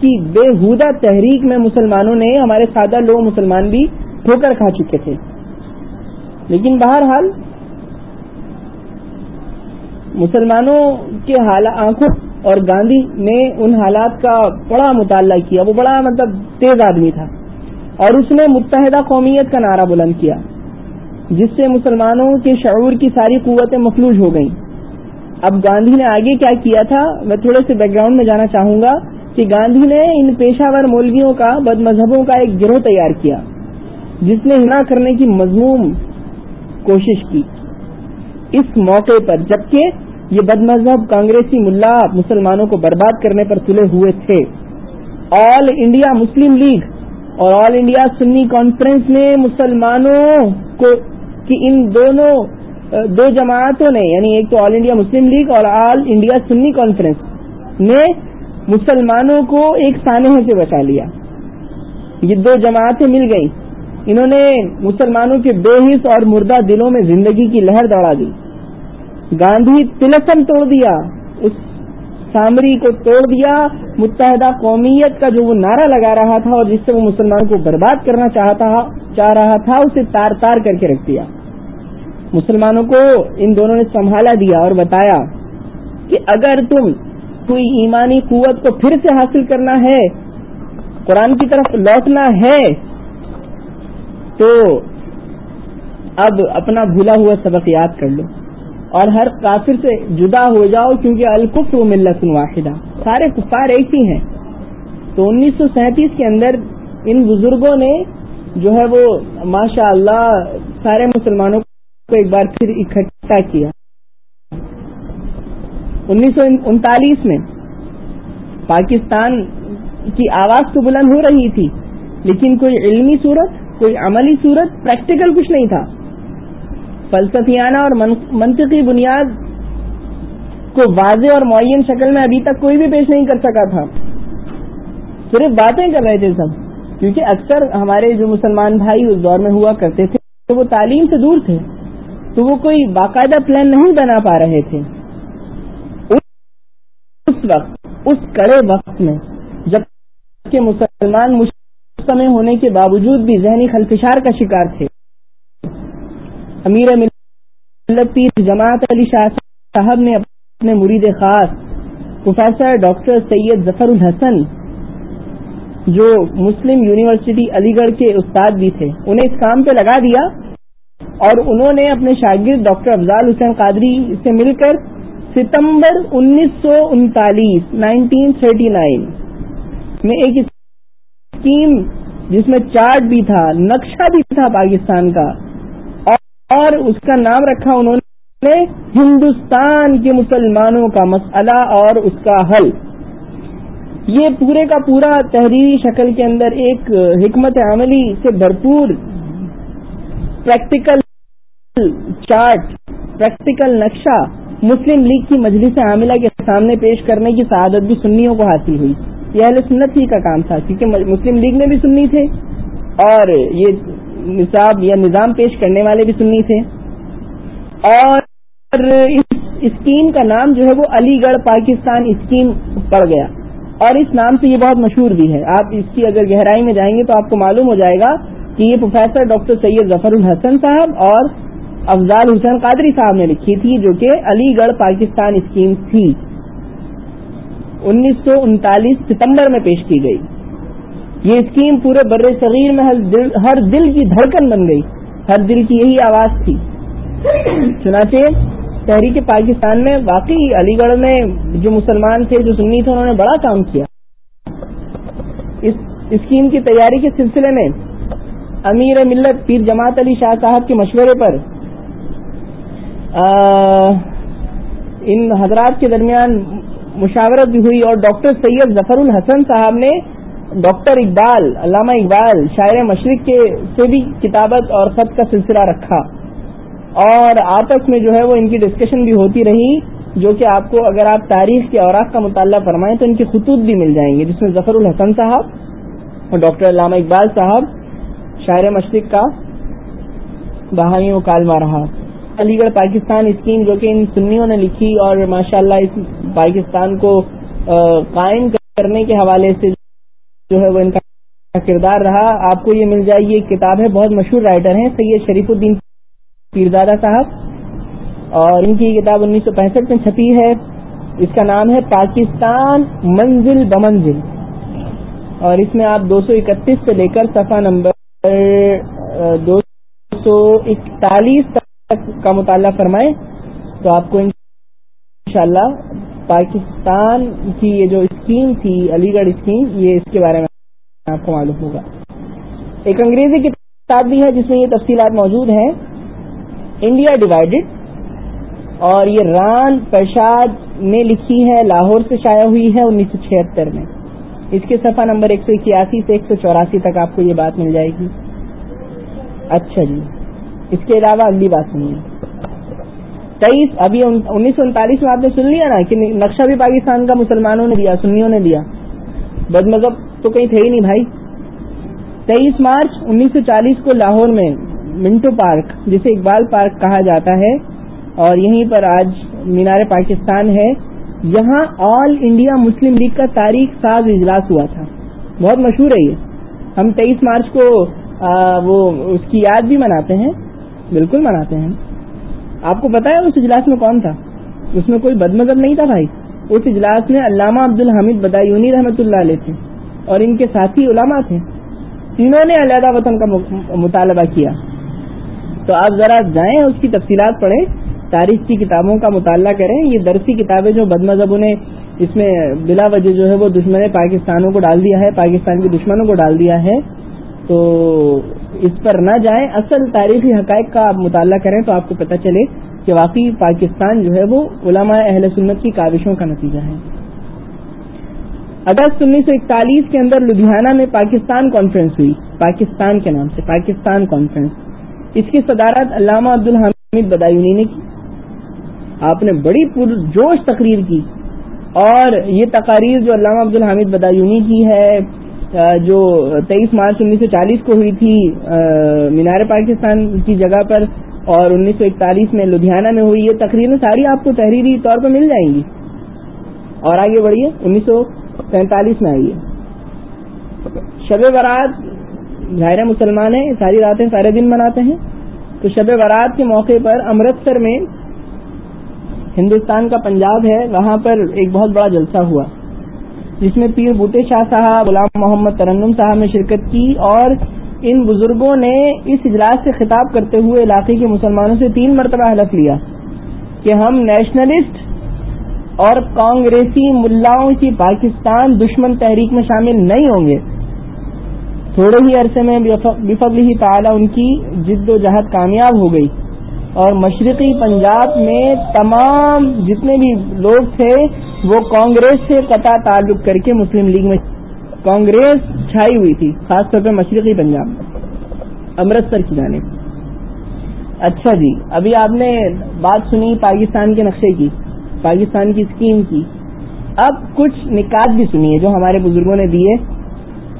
A: کہ بےحودہ تحریک میں مسلمانوں نے، ہمارے سادہ لوگ مسلمان بھی ٹھوکر کھا چکے تھے۔ لیکن بہرحال، مسلمانوں کے آنکھوں اور گاندھی نے ان حالات کا بڑا مطالعہ کیا، وہ بڑا مطلب تیز آدمی تھا۔ اور اس نے متحدہ قومیت کا نعرہ بلند کیا، جس سے مسلمانوں کے شعور کی ساری قوتیں مفلوج ہو گئیں۔ اب گاندھی نے آگے کیا کیا تھا؟ میں تھوڑے سے بیک گراؤنڈ میں جانا چاہوں گا کہ گاندھی نے ان پیشہ ور مولویوں کا بد مذہبوں کا ایک گروہ تیار کیا، جس نے ہنا کرنے کی مضموم کوشش کی۔ اس موقع پر جبکہ یہ بد مذہب کانگریسی ملا مسلمانوں کو برباد کرنے پر تلے ہوئے تھے۔ آل انڈیا مسلم لیگ اور آل انڈیا سنی کانفرنس نے مسلمانوں کو کہ ان دونوں، دو جماعتوں نے یعنی ایک تو آل انڈیا مسلم لیگ اور آل انڈیا سنی کانفرنس نے مسلمانوں کو ایک سانحے سے بچا لیا۔ یہ دو جماعتیں مل گئیں۔ انہوں نے مسلمانوں کے بے حص اور مردہ دلوں میں زندگی کی لہر دوڑا دی۔ گاندھی تلسم توڑ دیا، اس سامری کو توڑ دیا، متحدہ قومیت کا جو وہ نعرہ لگا رہا تھا اور جس سے وہ مسلمانوں کو برباد کرنا چاہتا، چاہ رہا تھا، اسے تار تار کر کے رکھ دیا۔ مسلمانوں کو ان دونوں نے سنبھالا دیا اور بتایا کہ اگر تم کوئی ایمانی قوت کو پھر سے حاصل کرنا ہے، قرآن کی طرف لوٹنا ہے، تو اب اپنا بھولا ہوا سبق یاد کر لو۔ اور ہر کافر سے جدا ہو جاؤ کیونکہ الکف و ملت واحدہ۔ سارے کفار ایک ہی ہیں۔ تو انیس سو سینتیس کے اندر ان بزرگوں نے جو ہے وہ ماشاء اللہ سارے مسلمانوں کو ایک بار پھر اکٹھا کیا۔ انیس سو انتالیس میں پاکستان کی آواز تو بلند ہو رہی تھی، لیکن کوئی علمی صورت، کوئی عملی صورت پریکٹیکل کچھ نہیں تھا۔ فلسفیانہ اور منطقی بنیاد کو واضح اور معین شکل میں ابھی تک کوئی بھی پیش نہیں کر سکا تھا۔ صرف باتیں کر رہے تھے سب۔ کیونکہ اکثر ہمارے جو مسلمان بھائی اس دور میں ہوا کرتے تھے تو وہ تعلیم سے دور تھے، تو وہ کوئی باقاعدہ پلان نہیں بنا پا رہے تھے۔ اس وقت، اس کڑے وقت میں، جبکہ مسلمان مجتمع ہونے کے باوجود بھی ذہنی خلفشار کا شکار تھے۔ امیر ملت پیر جماعت علی شاہ صاحب نے اپنے مرید خاص پروفیسر ڈاکٹر سید ظفر الحسن، جو مسلم یونیورسٹی علی گڑھ کے استاد بھی تھے، انہیں اس کام پہ لگا دیا اور انہوں نے اپنے شاگرد ڈاکٹر افضال حسین قادری سے مل کر ستمبر انیس سو انتالیس، نائنٹین تھرٹی نائن میں ایک اسکیم جس میں چارٹ بھی تھا، نقشہ بھی تھا پاکستان کا اور اس کا نام رکھا انہوں نے ہندوستان کے مسلمانوں کا مسئلہ اور اس کا حل۔ یہ پورے کا پورا تحریری شکل کے اندر ایک حکمت عملی سے بھرپور پریکٹیکل چارٹ پریکٹیکل نقشہ مسلم لیگ کی مجلس عاملہ کے سامنے پیش کرنے کی سعادت بھی سنیوں کو حاصل ہوئی۔ یہ اہل سنت ہی کا کام تھا، کیونکہ مسلم لیگ میں بھی سننی تھے اور یہ نصاب یا نظام پیش کرنے والے بھی سننی تھے۔ اور اس اسکیم کا نام جو ہے وہ علی گڑھ پاکستان اسکیم پڑ گیا۔ اور اس نام سے یہ بہت مشہور بھی ہے۔ آپ اس کی اگر گہرائی میں جائیں گے تو آپ کو معلوم ہو جائے گا کہ یہ پروفیسر ڈاکٹر سید ظفر الحسن صاحب اور افضال حسین قادری صاحب نے لکھی تھی جو کہ علی گڑھ پاکستان اسکیم تھی۔ انیس سو انتالیس ستمبر میں پیش کی گئی۔ یہ اسکیم پورے بر صغیر میں ہر دل کی دھڑکن بن گئی۔ ہر دل کی یہی آواز تھی۔ چنانچہ تحریک پاکستان میں واقعی علی گڑھ میں جو مسلمان تھے، جو سنی تھے، انہوں نے بڑا کام کیا۔ اس اسکیم کی تیاری کے سلسلے میں امیر ملت پیر جماعت علی شاہ صاحب کے مشورے پر ان حضرات کے درمیان مشاورت بھی ہوئی اور ڈاکٹر سید ظفر الحسن صاحب نے ڈاکٹر اقبال، علامہ اقبال، شاعر مشرق کے سے بھی کتابت اور خط کا سلسلہ رکھا۔ اور آپس میں جو ہے وہ ان کی ڈسکشن بھی ہوتی رہی، جو کہ آپ کو اگر آپ تاریخ کے اوراق کا مطالعہ فرمائیں تو ان کے خطوط بھی مل جائیں گے، جس میں ظفر الحسن صاحب اور ڈاکٹر علامہ اقبال صاحب، شاعر مشرق کا بہانی و کالما رہا۔ علی گڑھ پاکستان اسکیم جو کہ ان سنیوں نے لکھی اور ماشاءاللہ اس پاکستان کو قائم کرنے کے حوالے سے جو ہے وہ ان کا کردار رہا۔ آپ کو یہ مل جائے گی ایک کتاب ہے، بہت مشہور رائٹر ہیں، سید شریف الدین پیرزادہ صاحب۔ اور ان کی کتاب انیس سو پینسٹھ میں چھپی ہے۔ اس کا نام ہے پاکستان منزل بمنزل۔ اور اس میں آپ دو سو اکتیس سے لے کر صفحہ نمبر دو سو اکتالیس تک کا مطالعہ فرمائیں تو آپ کو انشاءاللہ پاکستان کی یہ جو اسکیم تھی، علی گڑھ اسکیم، یہ اس کے بارے میں آپ کو معلوم ہوگا۔ ایک انگریزی کتاب بھی ہے جس میں یہ تفصیلات موجود ہیں۔ انڈیا ڈیوائڈڈ اور یہ ران پرشاد نے لکھی ہے، لاہور سے شائع ہوئی ہے انیس سو چھہتر میں۔ اس کے صفحہ نمبر ایک سو اکیاسی سے ایک سو چوراسی تک آپ کو یہ بات مل جائے گی۔ اچھا جی۔ اس کے علاوہ اگلی بات سنیے۔ تیئیس ابھی انیس سو انتالیس میں آپ نے سن لیا نا کہ نقشہ بھی پاکستان کا مسلمانوں نے دیا، سنیوں نے دیا۔ بد مذہب تو کہیں تھے ہی نہیں بھائی۔ تیئیس مارچ انیس سو چالیس کو لاہور میں منٹو پارک، جسے اقبال پارک کہا جاتا ہے، اور یہیں پر آج مینار پاکستان ہے۔ یہاں آل انڈیا مسلم لیگ کا تاریخ ساز اجلاس ہوا تھا۔ بہت مشہور ہے یہ۔ ہم تیئیس مارچ کو وہ اس کی یاد بھی مناتے ہیں۔ بالکل مناتے ہیں۔ آپ کو پتا ہے اس اجلاس میں کون تھا؟ اس میں کوئی بد مذہب نہیں تھا بھائی۔ اس اجلاس میں علامہ عبد الحمید بدایونی رحمۃ اللہ علیہ تھے اور ان کے ساتھی علماء تھے۔ تینوں نے علیحدہ وطن کا مطالبہ کیا۔ تو آپ ذرا جائیں اس کی تفصیلات پڑھیں، تاریخ کی کتابوں کا مطالعہ کریں۔ یہ درسی کتابیں جو بد مذہبوں نے اس میں بلا وجہ جو ہے وہ دشمن پاکستانوں کو ڈال دیا ہے، پاکستان کے دشمنوں کو ڈال دیا ہے۔ تو اس پر نہ جائیں۔ اصل تاریخی حقائق کا آپ مطالعہ کریں تو آپ کو پتہ چلے کہ واقعی پاکستان جو ہے وہ علماء اہل سنت کی کاوشوں کا نتیجہ ہے۔ اگست انیس سو اکتالیس کے اندر لدھیانہ میں پاکستان کانفرنس ہوئی۔ پاکستان کے نام سے، پاکستان کانفرنس اس کی صدارت علامہ عبد الحمید بدایونی نے کی۔ آپ نے بڑی پرجوش تقریر کی اور یہ تقاریر جو علامہ عبد الحمید بدایونی کی ہے جو تیئیس مارچ انیس سو چالیس کو ہوئی تھی مینار پاکستان کی جگہ پر اور انیس سو اکتالیس میں لدھیانہ میں ہوئی، یہ تقریریں ساری آپ کو تحریری طور پر مل جائیں گی۔ اور آگے بڑھیے انیس سو پینتالیس میں آئیے۔ شب برات، ظاہر مسلمان ہیں، ساری راتیں سارے دن مناتے ہیں۔ تو شب برات کے موقع پر امرتسر میں ہندوستان کا پنجاب ہے، وہاں پر ایک بہت بڑا جلسہ ہوا۔ جس میں پیر بوٹے شاہ صاحب، غلام محمد ترنم صاحب نے شرکت کی اور ان بزرگوں نے اس اجلاس سے خطاب کرتے ہوئے علاقے کے مسلمانوں سے تین مرتبہ حلف لیا کہ ہم نیشنلسٹ اور کانگریسی ملاؤں کی پاکستان دشمن تحریک میں شامل نہیں ہوں گے۔ تھوڑے ہی عرصے میں بفضل ہی تعالی ان کی جد و جہد کامیاب ہو گئی۔ اور مشرقی پنجاب میں تمام جتنے بھی لوگ تھے، وہ کانگریس سے قطع تعلق کر کے مسلم لیگ میں کانگریس چھائی ہوئی تھی، خاص طور پہ مشرقی پنجاب میں۔ امرتسر کی جانب۔ اچھا جی ابھی آپ نے بات سنی پاکستان کے نقشے کی، پاکستان کی اسکیم کی۔ اب کچھ نکات بھی سنیے جو ہمارے بزرگوں نے دیے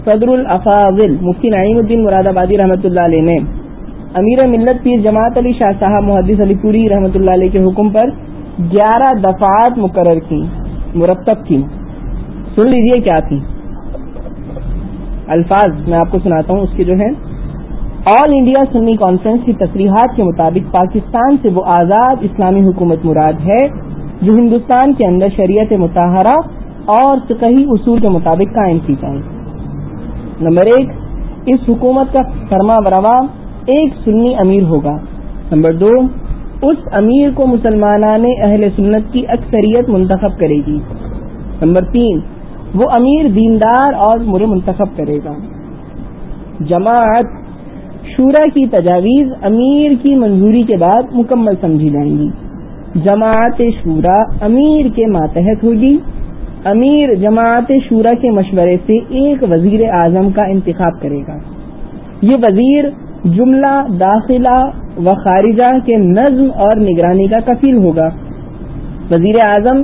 A: صدر الافاظل مفتی نعیم الدین مراد آبادی رحمۃ اللہ علیہ نے۔ امیر ملت پیر جماعت علی شاہ صاحب محدث علی پوری رحمۃ اللہ علیہ کے حکم پر گیارہ دفعات مقرر کی، مرتب کی۔ سن لیجیے کیا تھی۔ الفاظ میں آپ کو سناتا ہوں، اس کے جو ہے آل انڈیا سنی کانفرنس کی تصریحات کے مطابق پاکستان سے وہ آزاد اسلامی حکومت مراد ہے، جو ہندوستان کے اندر شریعت متحرہ اور فقہی اصول کے مطابق قائم کی جائے۔ نمبر ایک، اس حکومت کا فرما بروا ایک سنی امیر ہوگا۔ نمبر دو، اس امیر کو مسلمان اہل سنت کی اکثریت منتخب کرے گی۔ نمبر تین، وہ امیر دیندار اور مرے منتخب کرے گا۔ جماعت شورا کی تجاویز امیر کی منظوری کے بعد مکمل سمجھی جائیں گی۔ جماعت شورا امیر کے ماتحت ہوگی۔ امیر جماعت شورا کے مشورے سے ایک وزیر اعظم کا انتخاب کرے گا۔ یہ وزیر جملہ داخلہ و خارجہ کے نظم اور نگرانی کا کفیل ہوگا۔ وزیر اعظم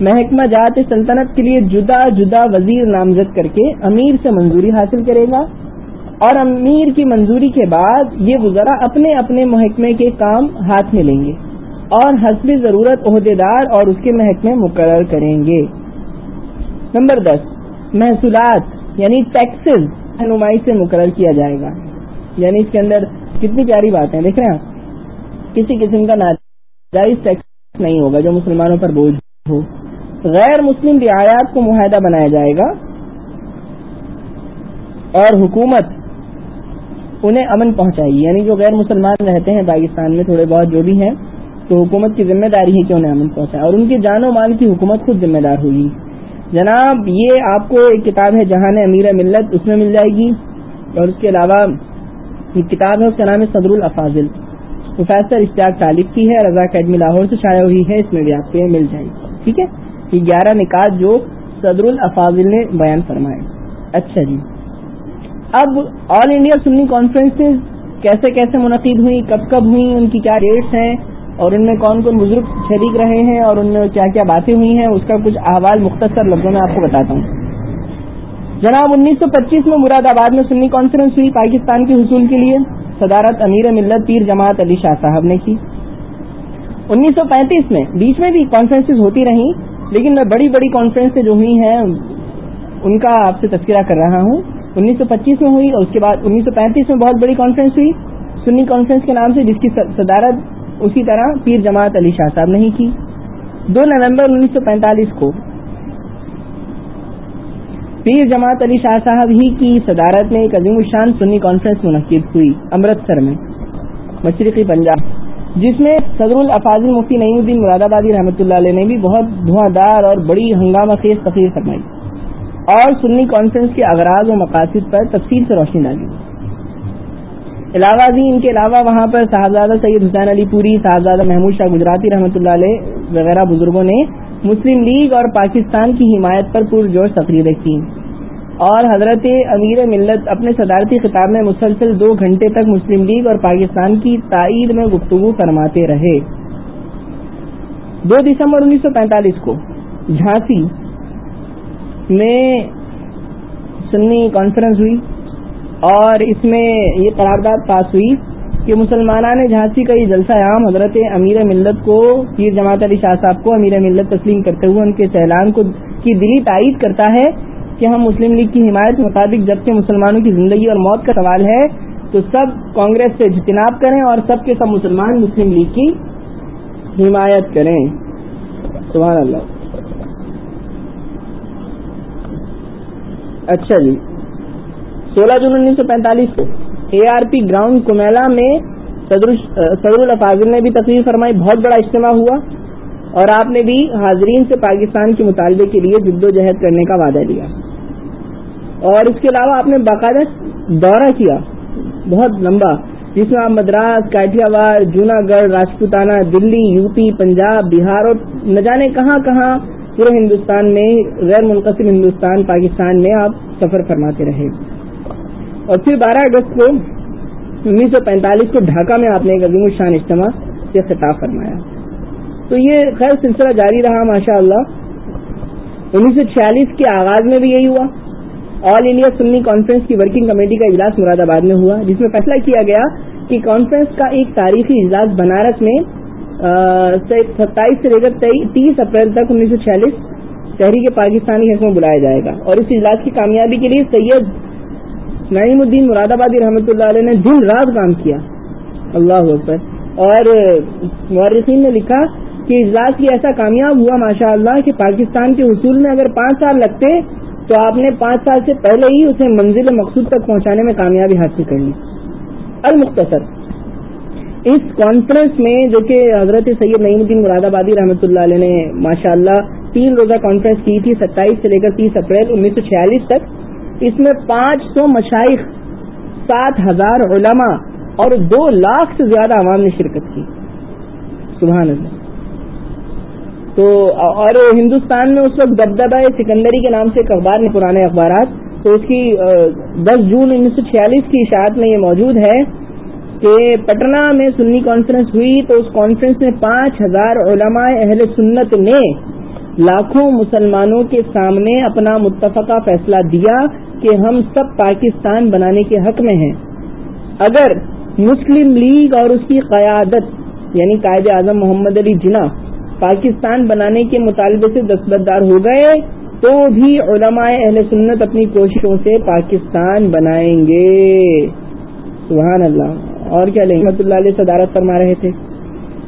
A: محکمہ جات سلطنت کے لیے جدا جدا وزیر نامزد کر کے امیر سے منظوری حاصل کرے گا اور امیر کی منظوری کے بعد یہ وزرا اپنے اپنے محکمے کے کام ہاتھ میں لیں گے اور حسب ضرورت عہدیدار اور اس کے محکمے مقرر کریں گے۔ نمبر دس، محصولات یعنی ٹیکسز رہنمائی سے مقرر کیا جائے گا۔ یعنی اس کے اندر کتنی پیاری بات ہے دیکھ رہے ہیں کسی قسم کا ناجائز ٹیکس نہیں ہوگا جو مسلمانوں پر بوجھ ہو۔ غیر مسلم رعایات کو معاہدہ بنایا جائے گا اور حکومت انہیں امن پہنچائے گی۔ یعنی جو غیر مسلمان رہتے ہیں پاکستان میں تھوڑے بہت جو بھی ہیں، تو حکومت کی ذمہ داری ہے کہ انہیں امن پہنچائے؟ اور ان کی جان و مال کی حکومت خود ذمہ دار ہوگی۔ جناب، یہ آپ کو ایک کتاب ہے جہاں امیر ملت اس میں مل جائے گی اور اس کے علاوہ یہ کتاب ہے اس کا نام ہے صدر الافاظل پروفیسر اشتیاق طالب کی ہے، رضا اکیڈمی لاہور سے شائع ہوئی ہے، اس میں بھی آپ کو مل جائے گی ٹھیک ہے؟ یہ گیارہ نکات جو صدر الافاظل نے بیان فرمائے۔ اچھا جی۔ اب آل انڈیا سنی کانفرنس کیسے کیسے منعقد ہوئی کب کب ہوئی ان کی کیا ریٹس ہیں، اور ان میں کون کون بزرگ شریک رہے ہیں، اور ان میں کیا کیا باتیں ہوئی ہیں، اس کا کچھ احوال مختصر لفظوں میں آپ کو بتاتا ہوں۔ جناب انیس سو پچیس میں مراد آباد میں سنی کانفرنس ہوئی پاکستان کے حصول کے لیے، صدارت امیر ملت پیر جماعت علی شاہ صاحب نے کی۔ انیس سو پینتیس میں، بیچ میں بھی کانفرنس ہوتی رہیں، لیکن میں بڑی بڑی کانفرنس جو ہوئی ہیں، ان کا آپ سے تذکرہ کر رہا ہوں۔ انیس سو پچیس میں ہوئی، اور اس کے بعد انیس سو پینتیس میں بہت بڑی کانفرنس ہوئی۔ سنی کانفرنس کے نام سے، جس کی صدارت اسی طرح پیر جماعت علی شاہ صاحب نے ہی کی۔ دو نومبر انیس سو پینتالیس کو پیر جماعت علی شاہ صاحب ہی کی صدارت میں ایک عظیم الشان سنی کانفرنس منعقد ہوئی، امرتسر میں، مشرقی پنجاب، جس میں صدر الافاظ مفتی نعیم الدین مراد آبادی رحمۃ اللہ علیہ نے بھی بہت دھواں دار اور بڑی ہنگامہ خیز تقریر فرمائی اور سنی کانفرنس کے اغراض و مقاصد پر تفصیل سے روشنی ڈالی۔ علاوہ ان کے علاوہ وہاں پر صاحبزادہ سید حسین علی پوری، صاحبزادہ محمود شاہ گجراتی رحمۃ اللہ علیہ وغیرہ بزرگوں نے مسلم لیگ اور پاکستان کی حمایت پر پرجوش تقریریں کی۔ اور حضرت امیر ملت اپنے صدارتی خطاب میں مسلسل دو گھنٹے تک مسلم لیگ اور پاکستان کی تائید میں گفتگو فرماتے رہے۔ دو دسمبر انیس سو پینتالیس کو جھانسی میں سنی کانفرنس ہوئی اور اس میں یہ قرارداد پاس ہوئی۔ کہ مسلمانان جھانسی کا یہ جلسہ عام حضرت امیر ملت کو، پیر جماعت علی شاہ صاحب کو امیر ملت تسلیم کرتے ہوئے ان کے سیلان کو، کی دلی تائید کرتا ہے کہ ہم مسلم لیگ کی حمایت کے مطابق جبکہ مسلمانوں کی زندگی اور موت کا سوال ہے، تو سب کانگریس سے اجتناب کریں اور سب کے سب مسلمان مسلم لیگ کی حمایت کریں۔ سبحان اللہ۔ اچھا جی۔ سولہ جون انیس سو پینتالیس کو۔ اے آر پی گراؤنڈ کمیلا میں صدر الفاظل نے بھی تقریر فرمائی، بہت بڑا اجتماع ہوا اور آپ نے بھی حاضرین سے پاکستان کے مطالبے کے لیے جد و جہد کرنے کا وعدہ لیا اور اس کے علاوہ آپ نے باقاعدہ دورہ کیا، بہت لمبا، جس میں آپ مدراس کاٹیا وار Junagadh Rajputana Delhi, U P, Punjab, Bihar اور نہ جانے کہاں کہاں پورے ہندوستان میں، غیر منقسم ہندوستان، پاکستان میں آپ سفر فرماتے رہے۔ اور پھر بارہ اگست کو انیس سو پینتالیس کو ڈھاکہ میں آپ نے ایک عظیم الشان اجتماع سے خطاب فرمایا۔ تو یہ خیر سلسلہ جاری رہا ماشاء اللہ انیس سو چھیالیس کے آغاز میں بھی یہی ہوا۔ آل انڈیا سنی کانفرنس کی ورکنگ کمیٹی کا اجلاس مراد آباد میں ہوا، جس میں فیصلہ کیا گیا کہ کانفرنس کا ایک تاریخی اجلاس بنارس میں ستائیس سے لے کر تیس اپریل تک انیس سو چھیالیس شہری کے پاکستانی حق میں بلایا جائے گا۔ اور اس اجلاس کی کامیابی کے لیے سید نعیم الدین مراد آبادی رحمۃ اللہ علیہ نے دن رات کام کیا۔ اللہ اکبر۔ اور مورخین نے لکھا کہ اجلاس کی ایسا کامیاب ہوا ماشاء اللہ کہ پاکستان کے حصول میں اگر پانچ سال لگتے تو آپ نے پانچ سال سے پہلے ہی اسے منزل مقصود تک پہنچانے میں کامیابی حاصل کر لی۔ المختصر۔ اس کانفرنس میں جو کہ حضرت سید نعیم الدین مراد آبادی رحمۃ اللہ علیہ نے ماشاء اللہ تین روزہ کانفرنس کی تھی، ستائیس سے لے کر تیس اپریل انیس سو چھیالیس تک۔ اس میں پانچ سو مشائق سات ہزار علماء اور دو لاکھ سے زیادہ عوام نے شرکت کی۔ سبحان اللہ۔ تو اور ہندوستان میں اس وقت دبدبہ سکندری کے نام سے ایک اخبار نے، پرانے اخبارات، تو اس کی دس جون انیس سو چھیالیس کی اشاعت میں یہ موجود ہے کہ پٹنہ میں سنی کانفرنس ہوئی تو اس کانفرنس میں پانچ ہزار علماء اہل سنت نے لاکھوں مسلمانوں کے سامنے اپنا متفقہ فیصلہ دیا کہ ہم سب پاکستان بنانے کے حق میں ہیں۔ اگر مسلم لیگ اور اس کی قیادت یعنی قائد اعظم محمد علی جناح، پاکستان بنانے کے مطالبے سے دستبردار ہو گئے، تو بھی علماء اہل سنت اپنی کوششوں سے پاکستان بنائیں گے۔ سبحان اللہ۔ اور کیا رحمت اللہ علیہ صدارت فرما رہے تھے۔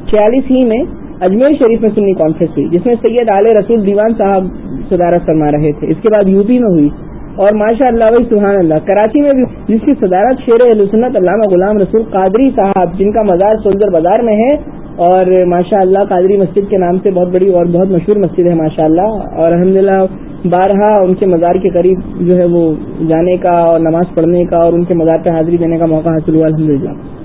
A: چھیالیس ہی میں اجمیر شریف میں سنی کانفرنس ہوئی، جس میں سید عال رسول دیوان صاحب صدارت فرما رہے تھے۔ اس کے بعد یو پی میں ہوئی اور ماشاء اللہ بھائی سبحان اللہ، کراچی میں بھی جس کی صدارت شیر سنت علامہ غلام رسول قادری صاحب، جن کا مزار سولجر بازار میں ہے اور ماشاء اللہ قادری مسجد کے نام سے بہت بڑی اور بہت مشہور مسجد ہے ماشاء اللہ۔ اور الحمدللہ بارہا ان کے مزار کے قریب جو ہے وہ جانے کا اور نماز پڑھنے کا اور ان کے مزار پہ حاضری دینے کا موقع حاصل ہوا الحمد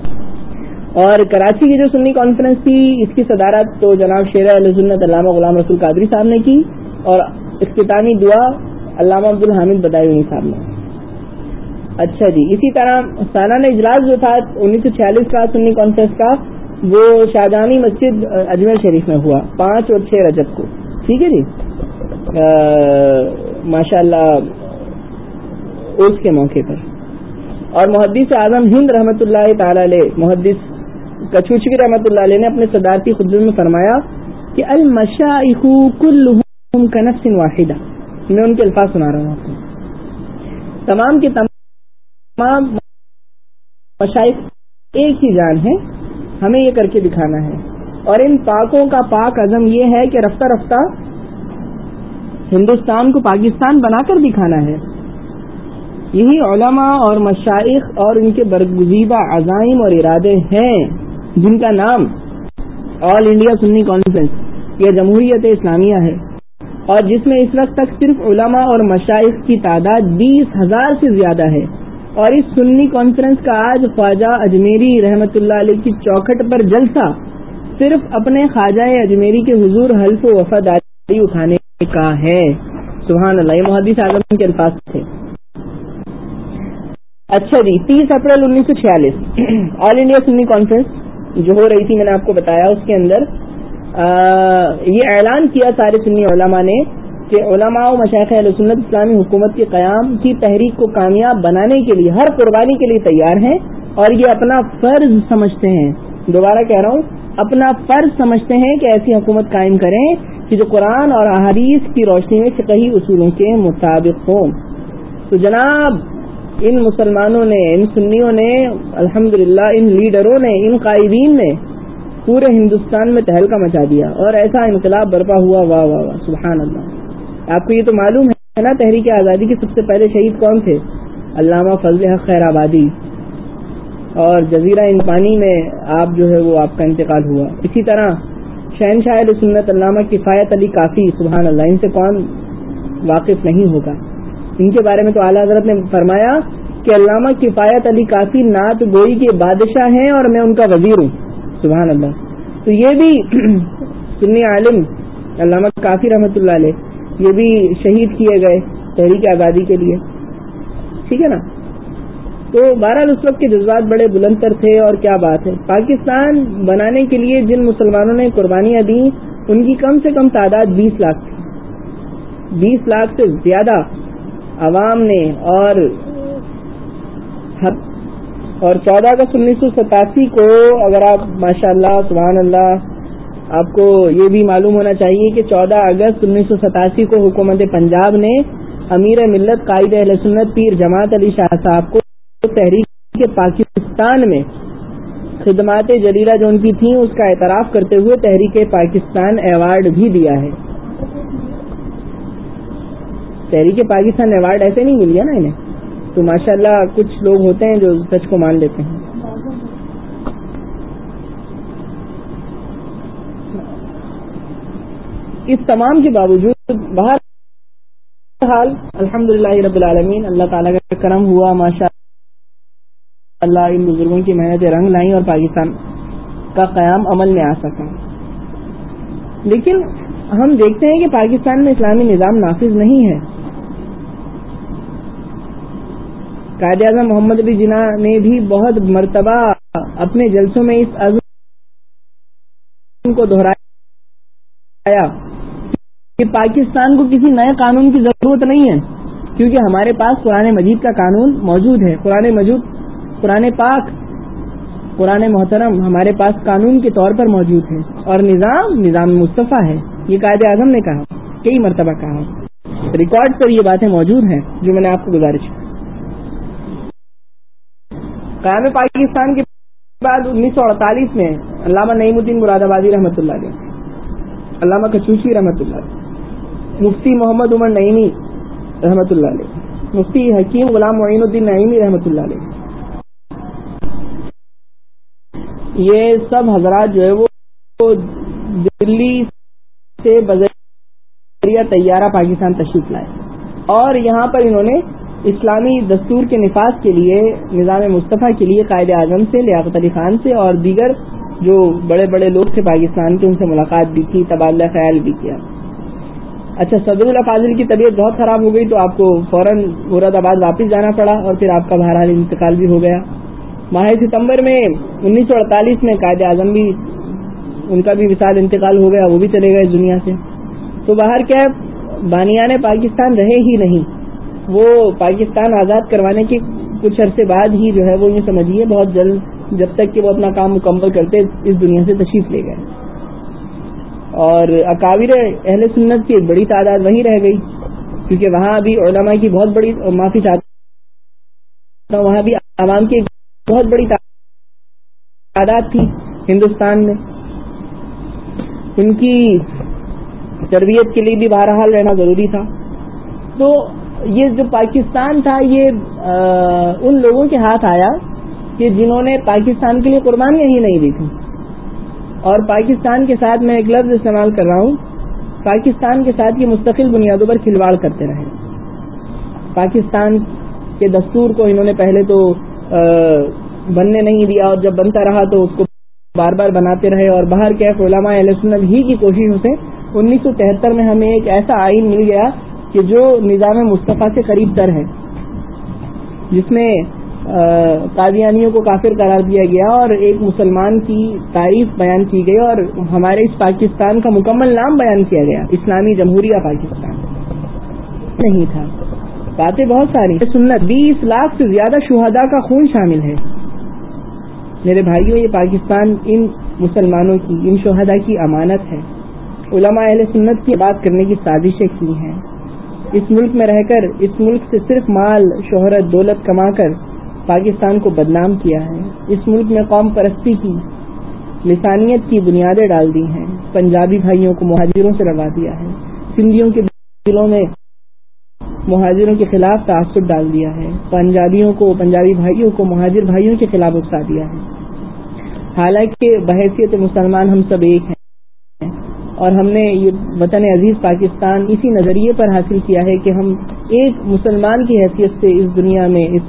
A: اور کراچی کی جو سنی کانفرنس تھی، اس کی صدارت تو جناب شیر علیہ سنت علامہ غلام رسول قادری صاحب نے کی اور اختتامی دعا علامہ عبد الحامد بدائی صاحب نے۔ اچھا جی اسی طرح سالانہ اجلاس جو تھا انیس سو چھیالیس کا سنی کانفرنس کا، وہ شاہجہانی مسجد اجمیر شریف میں ہوا، پانچ اور چھ رجب کو۔ ٹھیک ہے جی؟ ماشاء اللہ اس کے موقع پر۔ اور محدث اعظم ہند رحمۃ اللہ تعالی علیہ، محدث کچوچی رحمۃ اللہ علیہ نے اپنے صدارتی خدمت میں فرمایا کہ المشا کل کنف واحدہ۔ میں ان کے الفاظ سنا رہا ہوں۔ تمام کے تمام مشائق ایک ہی جان ہے ہمیں یہ کر کے دکھانا ہے۔ اور ان پاکوں کا پاک عزم یہ ہے کہ رفتہ رفتہ ہندوستان کو پاکستان بنا کر دکھانا ہے۔ یہی علماء اور مشائق اور ان کے برگزیدہ عزائم اور ارادے ہیں۔ جن کا نام آل انڈیا سنی کانفرنس یا جمہوریت اسلامیہ ہے اور جس میں اس وقت تک صرف علماء اور مشائق کی تعداد بیس ہزار سے زیادہ ہے اور اس سنی کانفرنس کا آج خواجہ اجمیری رحمت اللہ علیہ کی چوکھٹ پر جلسہ صرف اپنے خواجہ اجمیری کے حضور حلف و وفاداری اٹھانے کا ہے۔ سبحان اللہ، یہ محدث اعظم کے الفاظ تھے۔ اچھا جی تیس اپریل انیس سو چھیالیس، آل انڈیا سنی کانفرنس جو ہو رہی تھی میں نے آپ کو بتایا اس کے اندر یہ اعلان کیا سارے سنی علماء نے کہ علماء و مشاق سنت اسلامی حکومت کے قیام کی تحریک کو کامیاب بنانے کے لیے، ہر قربانی کے لیے تیار ہیں اور یہ اپنا فرض سمجھتے ہیں۔ دوبارہ کہہ رہا ہوں، اپنا فرض سمجھتے ہیں کہ ایسی حکومت قائم کریں کہ جو قرآن اور احادیث کی روشنی میں فقہی اصولوں کے مطابق ہوں۔ تو جناب ان مسلمانوں نے، ان سنیوں نے الحمد ان لیڈروں نے، ان قائدین نے پورے ہندوستان میں تہلکا مچا دیا اور ایسا انقلاب برپا ہوا، واہ واہ واہ سبحان اللہ آپ کو یہ تو معلوم ہے نا تحریک آزادی کے سب سے پہلے شہید کون تھے؟ علامہ فضل حق خیر آبادی۔ اور جزیرہ ان پانی میں آپ جو ہے وہ آپ کا انتقال ہوا۔ اسی طرح شہن شاہد سنت علامہ کفایت علی کافی سبحان اللہ ان سے کون واقف نہیں ہوگا؟ ان کے بارے میں تو اعلیٰ حضرت نے فرمایا کہ علامہ کفایت علی کافی نعت گوئی کے بادشاہ ہیں اور میں ان کا وزیر ہوں۔ سبحان اللہ۔ تو یہ بھی سنی عالم علامہ کافی رحمۃ اللہ علیہ، یہ بھی شہید کیے گئے تحریک آزادی کے لیے۔ ٹھیک ہے نا؟ تو بہرحال اس وقت کے جذبات بڑے بلند تر تھے اور کیا بات ہے؟ پاکستان بنانے کے لیے جن مسلمانوں نے قربانیاں دی ان کی کم سے کم تعداد بیس لاکھ تھی۔ بیس لاکھ سے زیادہ عوام نے اور اور چودہ اگست انیس سو ستاسی کو اگر آپ ماشاء اللہ سبحان اللہ آپ کو یہ بھی معلوم ہونا چاہیے کہ چودہ اگست انیس سو ستاسی کو حکومت پنجاب نے امیر ملت قائد اہل سنت پیر جماعت علی شاہ صاحب کو تحریک پاکستان میں خدمات جلیلہ جو ان کی تھیں، اس کا اعتراف کرتے ہوئے تحریک پاکستان ایوارڈ بھی دیا ہے۔ تحریک پاکستان ایوارڈ ایسے نہیں مل گیا نا انہیں۔ تو ماشاءاللہ کچھ لوگ ہوتے ہیں جو سچ کو مان لیتے ہیں۔ اس تمام کے باوجود باہر حال الحمد للہ رب العالمین، اللہ تعالیٰ کا کرم ہوا ماشاء اللہ ان بزرگوں کی محنت رنگ لائیں اور پاکستان کا قیام عمل میں آ سکا لیکن ہم دیکھتے ہیں کہ پاکستان میں اسلامی نظام نافذ نہیں ہے۔ قائد اعظم محمد علی جناح نے بھی بہت مرتبہ اپنے جلسوں میں اس عزم کو دہرایا کہ پاکستان کو کسی نئے قانون کی ضرورت نہیں ہے، کیونکہ ہمارے پاس قرآن مجید کا قانون موجود ہے۔ قرآن مجید، قرآن پاک، قرآن محترم ہمارے پاس قانون کے طور پر موجود ہے اور نظام نظام مصطفیٰ ہے۔ یہ قائد اعظم نے کہا، کئی مرتبہ کہا ریکارڈ پر یہ باتیں موجود ہیں جو میں نے آپ کو گزارش کی۔ قیام پاکستان کے بعد انیس سو اڑتالیس میں علامہ نعیم الدین مراد آبادی رحمۃ اللہ علیہ، علامہ کچوشی رحمۃ اللہ علیہ، مفتی محمد عمر نعیمی رحمۃ اللہ علیہ، مفتی حکیم غلام معین الدین نعیمی رحمۃ اللہ علیہ۔ یہ سب حضرات جو ہے وہ دلی سے بذریعہ طیارہ پاکستان تشریف لائے۔ اور یہاں پر انہوں نے اسلامی دستور کے نفاذ کے لیے، نظام مصطفیٰ کے لیے قائد اعظم سے، لیاقت علی خان سے اور دیگر جو بڑے بڑے لوگ تھے پاکستان کے، ان سے ملاقات بھی کی، تبادلہ خیال بھی کیا۔ اچھا صدر اللہ فاضل کی طبیعت بہت خراب ہو گئی تو آپ کو فوراً مراد آباد واپس جانا پڑا اور پھر آپ کا بہرحال انتقال بھی ہو گیا۔ ماہ ستمبر میں انیس سو اڑتالیس میں قائد اعظم بھی، ان کا بھی وشال انتقال ہو گیا، وہ بھی چلے گئے دنیا سے۔ تو باہر کیا بانیان پاکستان رہے ہی نہیں۔ وہ پاکستان آزاد کروانے کے کچھ عرصے بعد ہی جو ہے وہ یہ سمجھیے بہت جلد جب تک کہ وہ اپنا کام مکمل کرتے اس دنیا سے تشریف لے گئے۔ اور اکابر اہل سنت کی ایک بڑی تعداد وہیں رہ گئی، کیونکہ وہاں ابھی علماء کی بہت بڑی معافی چاہتا ہوں وہاں بھی عوام کی بہت بڑی تعداد تھی ہندوستان میں۔ ان کی تربیت کے لیے بھی بہرحال رہنا ضروری تھا۔ تو یہ جو پاکستان تھا، یہ ان لوگوں کے ہاتھ آیا کہ جنہوں نے پاکستان کے لیے قربانیاں ہی نہیں دی تھی اور پاکستان کے ساتھ میں ایک لفظ استعمال کر رہا ہوں۔ پاکستان کے ساتھ یہ مستقل بنیادوں پر کھلواڑ کرتے رہے۔ پاکستان کے دستور کو انہوں نے پہلے تو بننے نہیں دیا، اور جب بنتا رہا تو اس کو بار بار بناتے رہے۔ اور باہر کے علماء علیہ سنت ہی کی کوششوں سے انیس سو تہتر میں ہمیں ایک ایسا آئین مل گیا کہ جو نظام مصطفیٰ سے قریب تر ہے، جس میں قادیانیوں کو کافر قرار دیا گیا اور ایک مسلمان کی تعریف بیان کی گئی اور ہمارے اس پاکستان کا مکمل نام بیان کیا گیا، اسلامی جمہوریہ پاکستان۔ نہیں تھا۔ باتیں بہت ساری۔ سنت، بیس لاکھ سے زیادہ شہدا کا خون شامل ہے۔ میرے بھائیوں یہ پاکستان ان مسلمانوں کی، ان شہدا کی امانت ہے۔ علماء اہل سنت کی بات کرنے کی سازشیں کی ہیں۔ اس ملک میں رہ کر، اس ملک سے صرف مال، شہرت، دولت کما کر پاکستان کو بدنام کیا ہے۔ اس ملک میں قوم پرستی کی، لسانیت کی بنیادیں ڈال دی ہیں۔ پنجابی بھائیوں کو مہاجروں سے لگا دیا ہے۔ سندھیوں کے دلوں میں مہاجروں کے خلاف تعصب ڈال دیا ہے۔ پنجابیوں کو، پنجابی بھائیوں کو مہاجر بھائیوں کے خلاف اکسا دیا ہے۔ حالانکہ بحیثیت مسلمان ہم سب ایک ہیں۔ اور ہم نے یہ وطن عزیز پاکستان اسی نظریے پر حاصل کیا ہے کہ ہم ایک مسلمان کی حیثیت سے اس دنیا میں، اس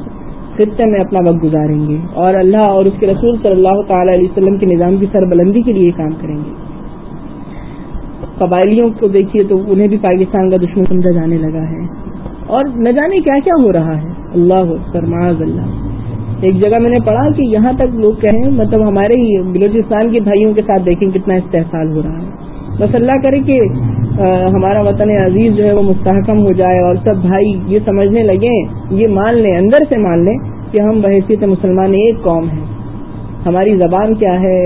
A: خطے میں اپنا وقت گزاریں گے اور اللہ اور اس کے رسول صلی اللہ تعالی علیہ وسلم کے نظام کی سربلندی کے لیے کام کریں گے۔ قبائلیوں کو دیکھیے تو انہیں بھی پاکستان کا دشمن سمجھا جانے لگا ہے۔ اور نہ جانے کیا کیا ہو رہا ہے۔ اللہ معاذ اللہ۔ ایک جگہ میں نے پڑھا کہ یہاں تک لوگ کہیں مطلب ہمارے ہی بلوچستان کے بھائیوں کے ساتھ دیکھیں کتنا استحصال ہو رہا ہے۔ بس اللہ کرے کہ ہمارا وطن عزیز جو ہے وہ مستحکم ہو جائے اور سب بھائی یہ سمجھنے لگیں، یہ مان لیں، اندر سے مان لیں کہ ہم بحیثیت مسلمان ایک قوم ہیں۔ ہماری زبان کیا ہے؟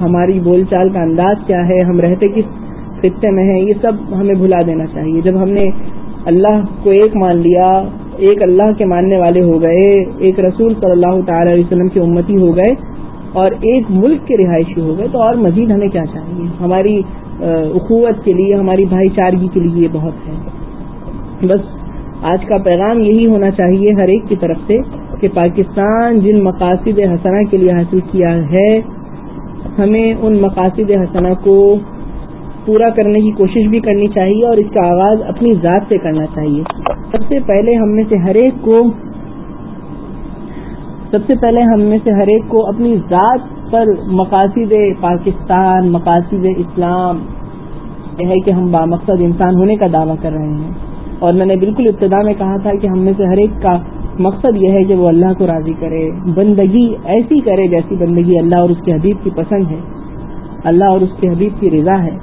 A: ہماری بول چال کا انداز کیا ہے؟ ہم رہتے کس خطے میں ہیں؟ یہ سب ہمیں بھلا دینا چاہیے۔ جب ہم نے اللہ کو ایک مان لیا، ایک اللہ کے ماننے والے ہو گئے، ایک رسول صلی اللہ تعالی علیہ وسلم کے امتی ہو گئے اور ایک ملک کے رہائشی ہو گئے تو اور مزید ہمیں کیا چاہیے؟ ہماری اخوت کے لیے، ہماری بھائی چارگی کے لیے یہ بہت ہے۔ بس آج کا پیغام یہی ہونا چاہیے ہر ایک کی طرف سے کہ پاکستان جن مقاصد حسنہ کے لیے حاصل کیا ہے، ہمیں ان مقاصد حسنہ کو پورا کرنے کی کوشش بھی کرنی چاہیے اور اس کا آغاز اپنی ذات سے کرنا چاہیے۔ سب سے پہلے ہم میں سے ہر ایک کو سب سے پہلے ہم میں سے ہر ایک کو اپنی ذات پر مقاصد پاکستان، مقاصد اسلام، یہ ہے کہ ہم بامقصد انسان ہونے کا دعویٰ کر رہے ہیں۔ اور میں نے بالکل ابتدا میں کہا تھا کہ ہم میں سے ہر ایک کا مقصد یہ ہے کہ وہ اللہ کو راضی کرے، بندگی ایسی کرے جیسی بندگی اللہ اور اس کے حبیب کی پسند ہے۔ اللہ اور اس کے حبیب کی رضا ہے۔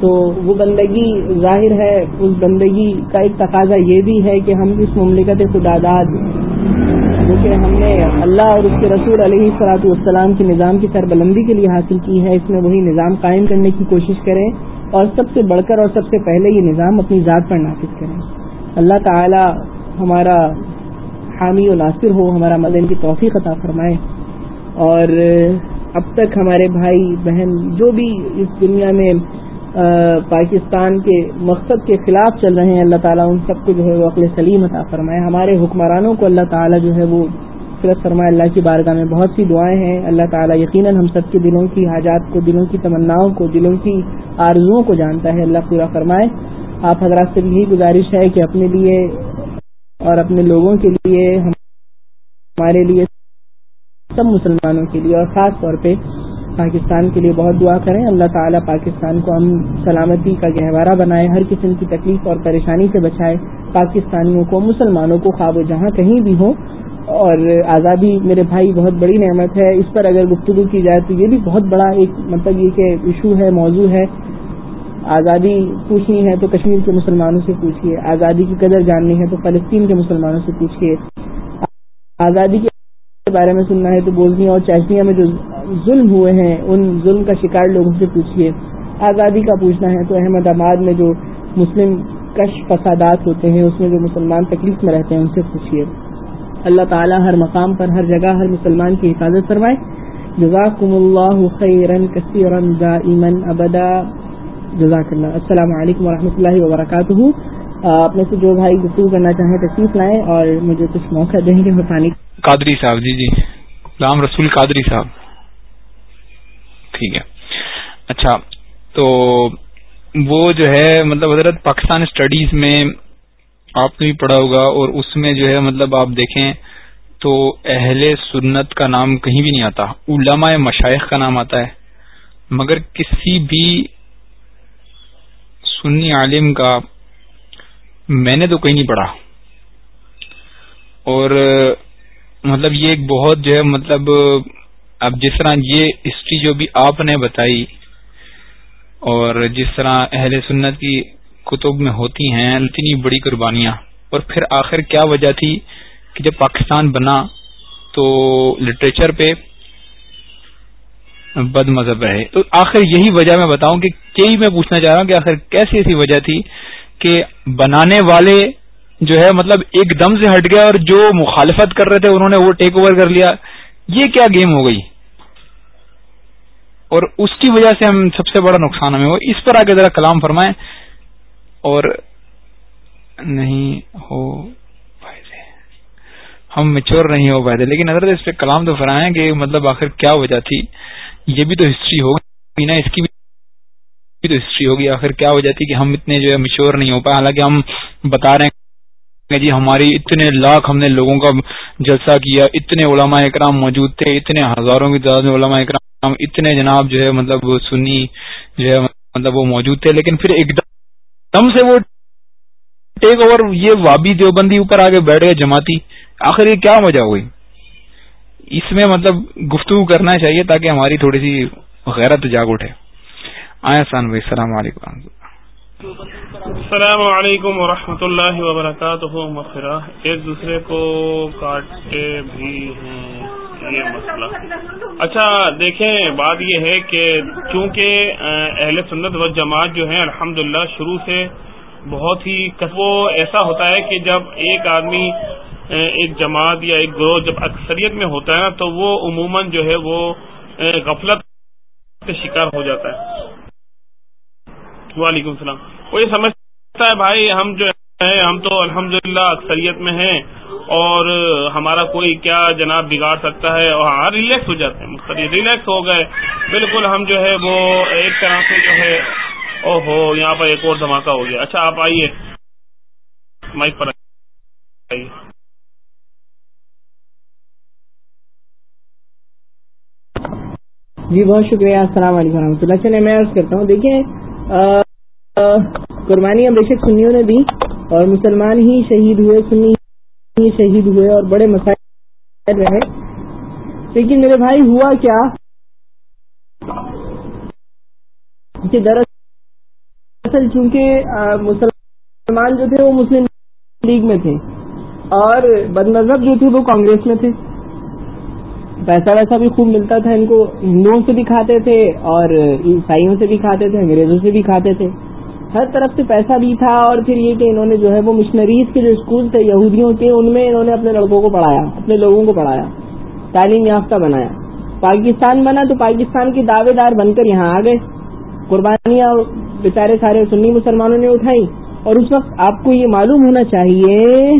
A: تو وہ بندگی ظاہر ہے، اس بندگی کا ایک تقاضا یہ بھی ہے کہ ہم اس مملکت خدا داد ہم نے اللہ اور اس کے رسول علیہ صلاحت والسلام کے نظام کی سربلندی کے لیے حاصل کی ہے۔ اس میں وہی نظام قائم کرنے کی کوشش کریں اور سب سے بڑھ کر اور سب سے پہلے یہ نظام اپنی ذات پر نافذ کریں۔ اللہ تعالی ہمارا حامی و ناصر ہو، ہمارا مدن کی توفیق عطا فرمائے۔ اور اب تک ہمارے بھائی، بہن، جو بھی اس دنیا میں پاکستان کے مقصد کے خلاف چل رہے ہیں، اللہ تعالیٰ ان سب کو جو ہے وہ عقل سلیم عطا فرمائے۔ ہمارے حکمرانوں کو اللہ تعالیٰ جو ہے وہ صرف فرمائے۔ اللہ کی بارگاہ میں بہت سی دعائیں ہیں۔ اللہ تعالیٰ یقیناً ہم سب کے دلوں کی حاجات کو، دلوں کی تمناؤں کو، دلوں کی آرزوؤں کو جانتا ہے۔ اللہ پورا فرمائے۔ آپ حضرات سے یہی گزارش ہے کہ اپنے لیے اور اپنے لوگوں کے لیے، ہمارے لیے، سب مسلمانوں کے لیے اور خاص طور پہ پاکستان کے لیے بہت دعا کریں۔ اللہ تعالیٰ پاکستان کو ہم سلامتی کا گہوارہ بنائے، ہر قسم کی تکلیف اور پریشانی سے بچائے۔ پاکستانیوں کو، مسلمانوں کو، خواب و جہاں کہیں بھی ہوں۔ اور آزادی میرے بھائی بہت بڑی نعمت ہے۔ اس پر اگر گفتگو کی جائے تو یہ بھی بہت بڑا ایک مطلب یہ کہ ایشو ہے، موضوع ہے۔ آزادی پوچھنی ہے تو کشمیر کے مسلمانوں سے پوچھیے آزادی کی قدر جاننی ہے تو فلسطین کے مسلمانوں سے پوچھیے آزادی کے بارے میں سننا ہے تو بولنی اور چاشنیا میں جو ظلم ہوئے ہیں، ان ظلم کا شکار لوگوں سے پوچھیے آزادی کا پوچھنا ہے تو احمد آباد میں جو مسلم کش فسادات ہوتے ہیں، اس میں جو مسلمان تکلیف میں رہتے ہیں، ان سے پوچھیے اللہ تعالیٰ ہر مقام پر، ہر جگہ ہر مسلمان کی حفاظت فرمائے۔ جزاکم اللہ خیرن کثیرن دائما ابدا۔ جزاک اللہ السلام علیکم ورحمۃ اللہ وبرکاتہ۔ اپنے سے جو بھائی گفتگو کرنا چاہیں، تشریف لائیں اور مجھے کچھ موقع دیں گے پانی
B: قادری صاحب جی جی۔ غلام رسول قادری صاحب۔ ٹھیک ہے۔ اچھا تو وہ جو ہے مطلب حضرت پاکستان اسٹڈیز میں آپ نے بھی پڑھا ہوگا اور اس میں جو ہے مطلب آپ دیکھیں تو اہل سنت کا نام کہیں بھی نہیں آتا۔ علماء مشائق کا نام آتا ہے۔ مگر کسی بھی سنی عالم کا میں نے تو کہیں نہیں پڑھا۔ اور مطلب یہ ایک بہت جو ہے مطلب اب جس طرح یہ ہسٹری جو بھی آپ نے بتائی اور جس طرح اہل سنت کی کتب میں ہوتی ہیں، اتنی بڑی قربانیاں۔ اور پھر آخر کیا وجہ تھی کہ جب پاکستان بنا تو لٹریچر پہ بد مذہب رہے۔ تو آخر یہی وجہ میں بتاؤں کہ یہی میں پوچھنا چاہ رہا ہوں کہ آخر کیسی ایسی وجہ تھی کہ بنانے والے جو ہے مطلب ایک دم سے ہٹ گیا اور جو مخالفت کر رہے تھے انہوں نے وہ ٹیک اوور کر لیا۔ یہ کیا گیم ہو گئی؟ اور اس کی وجہ سے ہم سب سے بڑا نقصان ہمیں ہوا۔ اس پر آگے ذرا کلام فرمائیں۔ اور نہیں ہو ہم میچور نہیں ہو پائے تھے۔ لیکن اگر اس پہ کلام تو فرائیں کہ مطلب آخر کیا وجہ تھی؟ یہ بھی تو ہسٹری ہوگی نا۔ اس کی بھی تو ہسٹری ہوگی۔ آخر کیا وجہ تھی کہ ہم اتنے جو ہے میچور نہیں ہو پائے؟ حالانکہ ہم بتا رہے ہیں جی ہماری اتنے لاکھ ہم نے لوگوں کا جلسہ کیا، اتنے علماء اکرام موجود تھے، اتنے ہزاروں کی تعداد میں علماء اکرام اتنے جناب جو ہے مطلب سنی جو ہے مطلب وہ موجود تھے، لیکن پھر ایک دم سے وہ ٹیک اوور یہ وابی دیوبندی اوپر آگے بیٹھ گئے جماعتی۔ آخر یہ کیا وجہ ہوئی؟ اس میں مطلب گفتگو کرنا چاہیے تاکہ ہماری تھوڑی سی غیرت جاگ اٹھے۔ آیا سان بھائی، السلام علیکم۔
C: السلام علیکم ورحمۃ اللہ وبرکاتہ۔ مغفرہ ایک دوسرے کو کاٹتے بھی ہیں۔ یہ مسئلہ۔ اچھا دیکھیں، بات یہ ہے کہ چونکہ اہل سنت و جماعت جو ہے الحمدللہ، شروع سے بہت ہی وہ ایسا ہوتا ہے کہ جب ایک آدمی ایک جماعت یا ایک گروہ جب اکثریت میں ہوتا ہے نا، تو وہ عموماً جو ہے وہ غفلت کا شکار ہو جاتا ہے۔ وعلیکم السلام۔ وہ یہ سمجھتا ہے بھائی، ہم جو ہے ہم تو الحمدللہ اکثریت میں ہیں اور ہمارا کوئی کیا جناب بگاڑ سکتا ہے؟ اور ہاں ریلیکس ہو جاتے ہیں ریلیکس ہو گئے۔ بالکل ہم جو ہے، وہ ایک طرح سے جو ہے او ہو یہاں پر ایک اور دھماکہ ہو گیا۔ اچھا آپ آئیے۔ مائک پر آئیے۔
A: جی بہت شکریہ، السلام علیکم و رحمۃ اللہ۔ چلے میں عرض کرتا ہوں۔ دیکھیں قربانیاں بے شک سنیوں نے دی اور مسلمان ہی شہید ہوئے، سنی ہی شہید ہوئے اور بڑے مسائل رہے لیکن میرے بھائی، ہوا کیا؟ کہ دراصل چونکہ مسلمان جو تھے وہ مسلم لیگ میں تھے اور بد مذہب جو تھے وہ کانگریس میں تھے۔ پیسہ ویسا بھی خوب ملتا تھا، ان کو ہندوؤں سے بھی کھاتے تھے اور عیسائیوں سے بھی کھاتے تھے، انگریزوں سے بھی کھاتے تھے۔ ہر طرف سے پیسہ بھی تھا اور پھر یہ کہ انہوں نے جو ہے وہ مشنریز کے جو اسکول تھے، یہودیوں کے، ان میں انہوں نے اپنے لڑکوں کو پڑھایا، اپنے لوگوں کو پڑھایا، تعلیم یافتہ بنایا۔ پاکستان بنا تو پاکستان کے دعوے دار بن کر یہاں آ گئے۔ قربانیاں بیچارے سارے سنی مسلمانوں نے اٹھائی۔ اور اس وقت آپ کو یہ معلوم ہونا چاہیے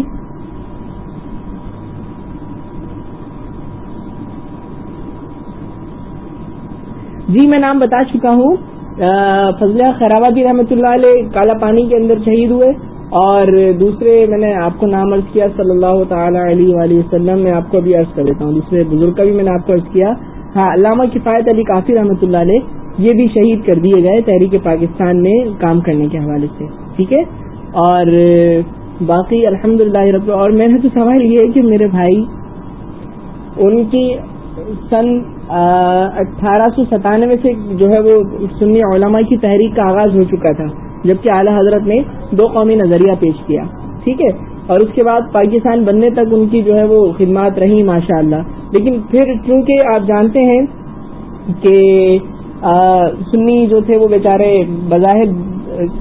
A: جی میں نام بتا چکا ہوں۔ فضلہ خیرآبادی رحمۃ اللہ علیہ، کالا پانی کے اندر شہید ہوئے۔ اور دوسرے میں نے آپ کو نام عرض کیا، صلی اللہ تعالی علیہ وآلہ وسلم، میں آپ کو بھی عرض کر دیتا ہوں۔ دوسرے بزرگ کا بھی میں نے آپ کو عرض کیا۔ ہاں علامہ کفایت علی کافی رحمۃ اللہ علیہ، یہ بھی شہید کر دیے گئے تحریک پاکستان میں کام کرنے کے حوالے سے۔ ٹھیک ہے؟ اور باقی الحمد للہ اور میں نے تو سوال یہ ہے کہ میرے بھائی، ان کی سن اٹھارہ سو ستانوے سے جو ہے وہ سنی علماء کی تحریک کا آغاز ہو چکا تھا، جبکہ اعلی حضرت نے دو قومی نظریہ پیش کیا، ٹھیک ہے؟ اور اس کے بعد پاکستان بننے تک ان کی جو ہے وہ خدمات رہی ماشاء اللہ لیکن پھر چونکہ آپ جانتے ہیں کہ سنی جو تھے وہ بیچارے بظاہر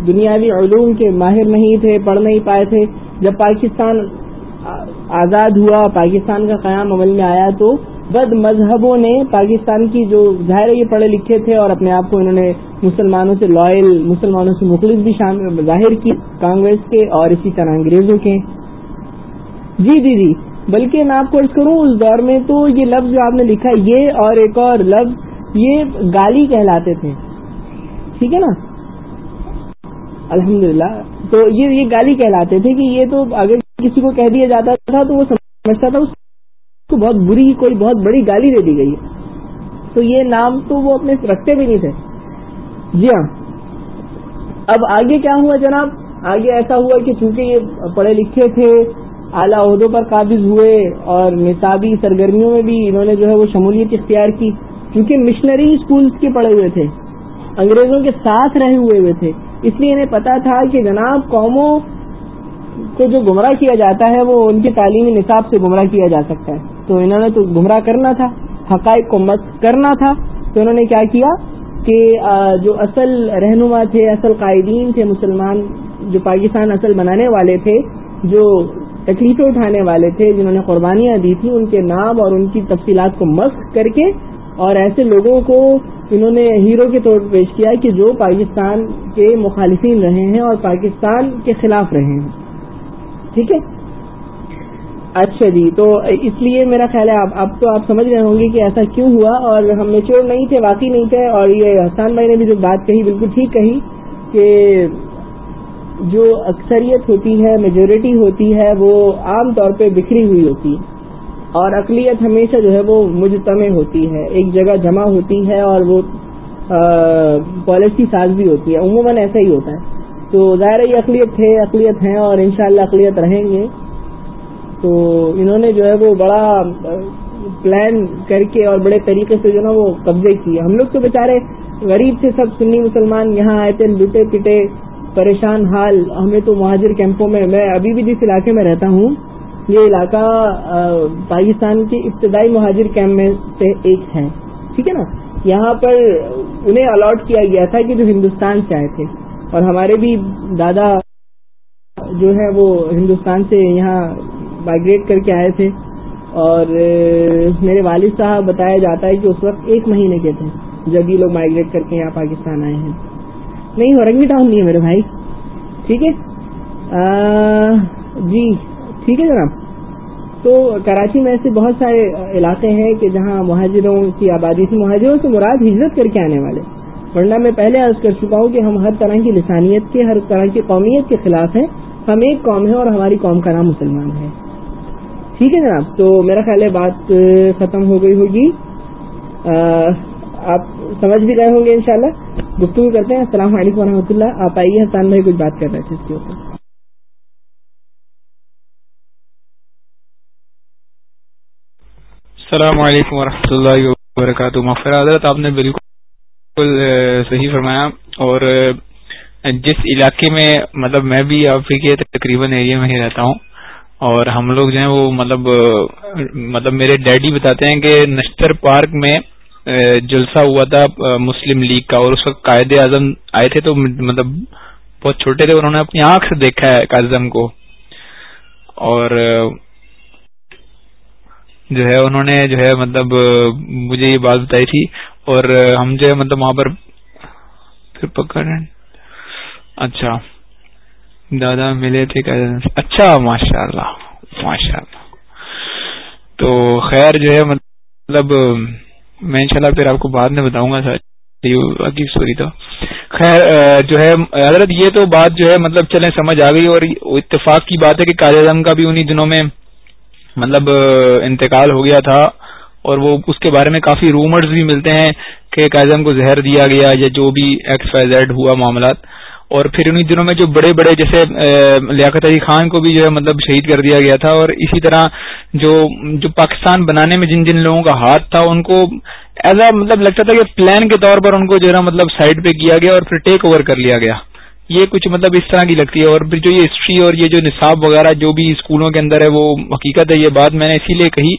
A: دنیاوی علوم کے ماہر نہیں تھے، پڑھ نہیں پائے تھے، جب پاکستان آزاد ہوا، پاکستان کا قیام عمل میں آیا تو بد مذہبوں نے پاکستان کی جو ظاہر یہ پڑھے لکھے تھے اور اپنے آپ کو انہوں نے مسلمانوں سے لائل مسلمانوں سے مخلص بھی شامل ظاہر کی، کانگریس کے اور اسی طرح انگریزوں کے۔ جی جی جی بلکہ میں آپ کو عرض کروں، اس دور میں تو یہ لفظ جو آپ نے لکھا یہ اور ایک اور لفظ، یہ گالی کہلاتے تھے۔ ٹھیک ہے نا؟ الحمدللہ۔ تو یہ گالی کہلاتے تھے کہ یہ تو اگر کسی کو کہہ دیا جاتا تھا تو وہ سمجھتا تھا، اس کو بہت بری کوئی بہت بڑی گالی دے دی گئی تو یہ نام تو وہ اپنے رکھتے بھی نہیں تھے۔ جی ہاں۔ اب آگے کیا ہوا جناب؟ آگے ایسا ہوا کہ چونکہ یہ پڑھے لکھے تھے، اعلیٰ عہدوں پر قابض ہوئے اور نصابی سرگرمیوں میں بھی انہوں نے جو ہے وہ شمولیت اختیار کی۔ کیونکہ مشنری اسکولس کے پڑھے ہوئے تھے، انگریزوں کے ساتھ رہے ہوئے ہوئے تھے۔ اس لیے انہیں پتا تھا کہ جناب قوموں کو جو گمراہ کیا جاتا ہے وہ ان کے تعلیمی نصاب سے گمراہ کیا جا سکتا ہے۔ تو انہوں نے تو گمراہ کرنا تھا، حقائق کو مت کرنا تھا۔ تو انہوں نے کیا کیا کہ جو اصل رہنما تھے، اصل قائدین تھے مسلمان، جو پاکستان اصل بنانے والے تھے، جو تکلیفیں اٹھانے والے تھے، جنہوں نے قربانیاں دی تھیں، ان کے نام اور ان کی تفصیلات کو مسق کر کے اور ایسے لوگوں کو انہوں نے ہیرو کے طور پر پیش کیا کہ جو پاکستان کے مخالفین رہے ہیں اور پاکستان کے خلاف رہے ہیں۔ ٹھیک ہے؟ اچھا جی تو اس لیے میرا خیال ہے، اب تو آپ سمجھ رہے ہوں گے کہ ایسا کیوں ہوا اور ہم میچور نہیں تھے، واقعی نہیں تھے اور یہ حسان بھائی نے بھی جو بات کہی بالکل ٹھیک کہی کہ جو اکثریت ہوتی ہے میجورٹی ہوتی ہے، وہ عام طور پہ بکھری ہوئی ہوتی ہے اور اقلیت ہمیشہ جو ہے وہ مجتمع ہوتی ہے، ایک جگہ جمع ہوتی ہے اور وہ پالیسی ساز بھی ہوتی ہے، عموماً ایسا ہی ہوتا ہے۔ تو ظاہر یہ اقلیت تھے اقلیت ہیں اور انشاءاللہ اقلیت رہیں گے۔ تو انہوں نے جو ہے وہ بڑا پلان کر کے اور بڑے طریقے سے جو نا وہ قبضے کیے۔ ہم لوگ تو بیچارے غریب سے سب سنی مسلمان، یہاں آئے تھے لٹے پٹے پریشان حال۔ ہمیں تو مہاجر کیمپوں میں میں ابھی بھی جس علاقے میں رہتا ہوں، یہ علاقہ پاکستان کے ابتدائی مہاجر کیمپ میں سے ایک ہے۔ ٹھیک ہے نا؟ یہاں پر انہیں الاٹ کیا گیا تھا کہ جو ہندوستان سے آئے تھے۔ اور ہمارے بھی دادا جو ہے وہ ہندوستان سے یہاں مائگریٹ کر کے آئے تھے اور میرے والد صاحب بتایا جاتا ہے کہ اس وقت ایک مہینے کے تھے جب یہ لوگ مائگریٹ کر کے یہاں پاکستان آئے ہیں۔ نہیں ہو ٹاؤن نہیں ہے میرے بھائی۔ ٹھیک ہے؟ جی ٹھیک ہے جناب۔ تو کراچی میں ایسے بہت سارے علاقے ہیں کہ جہاں مہاجروں کی آبادی تھی، مہاجروں سے مراد ہجرت کر کے آنے والے۔ ورنہ میں پہلے عرض کر چکا ہوں کہ ہم ہر طرح کی لسانیت کے، ہر طرح کی قومیت کے خلاف ہیں۔ ہم ایک قوم ہے اور ہماری قوم کا نام مسلمان ہے۔ ٹھیک ہے جناب، تو میرا خیال ہے بات ختم ہو گئی ہوگی۔ آپ سمجھ بھی رہے ہوں گے انشاءاللہ۔ گفتگو کرتے ہیں۔ السلام علیکم ورحمۃ اللہ۔ آپ آئیے، حسان بھائی کچھ بات کر رہے تھے اس کے اوپر۔
B: السلام علیکم ورحمۃ اللہ وبرکاتہ۔ حضرت آپ نے بالکل صحیح فرمایا۔ اور جس علاقے میں مطلب میں بھی آپ ہی کے تقریباً ایریا میں ہی رہتا ہوں، اور ہم لوگ جو ہیں وہ مطلب مطلب میرے ڈیڈی بتاتے ہیں کہ نشتر پارک میں جلسہ ہوا تھا مسلم لیگ کا، اور اس وقت قائد اعظم آئے تھے، تو مطلب بہت چھوٹے تھے، انہوں نے اپنی آنکھ سے دیکھا ہے اعظم کو۔ اور جو ہے، انہوں نے جو ہے مطلب مجھے یہ بات بتائی تھی اور ہم جو ہے مطلب وہاں پر پھر پکڑ اچھا۔ دادا ملے تھے اچھا ماشاء اللہ ماشاء اللہ تو خیر جو ہے مطلب میں انشاءاللہ پھر آپ کو بعد میں بتاؤں گا سر سوری تو۔ خیر جو ہے، حضرت یہ تو بات جو ہے مطلب چلیں سمجھ آ گئی اور اتفاق کی بات ہے کہ قائد اعظم کا بھی انہی دنوں میں مطلب انتقال ہو گیا تھا۔ اور وہ اس کے بارے میں کافی رومرز بھی ملتے ہیں کہ اعظم کو زہر دیا گیا یا جو بھی ایکس وائی زیڈ ہوا معاملات۔ اور پھر انہیں دنوں میں جو بڑے بڑے جیسے لیاقت علی خان کو بھی جو ہے مطلب شہید کر دیا گیا تھا اور اسی طرح جو جو پاکستان بنانے میں جن جن لوگوں کا ہاتھ تھا، ان کو ایز مطلب لگتا تھا کہ پلان کے طور پر ان کو جو ہے مطلب سائڈ پہ کیا گیا اور پھر ٹیک اوور کر لیا گیا۔ یہ کچھ مطلب اس طرح کی لگتی ہے اور پھر جو یہ ہسٹری اور یہ جو نصاب وغیرہ جو بھی اسکولوں کے اندر ہے وہ حقیقت ہے، یہ بات میں نے اسی لیے کہی۔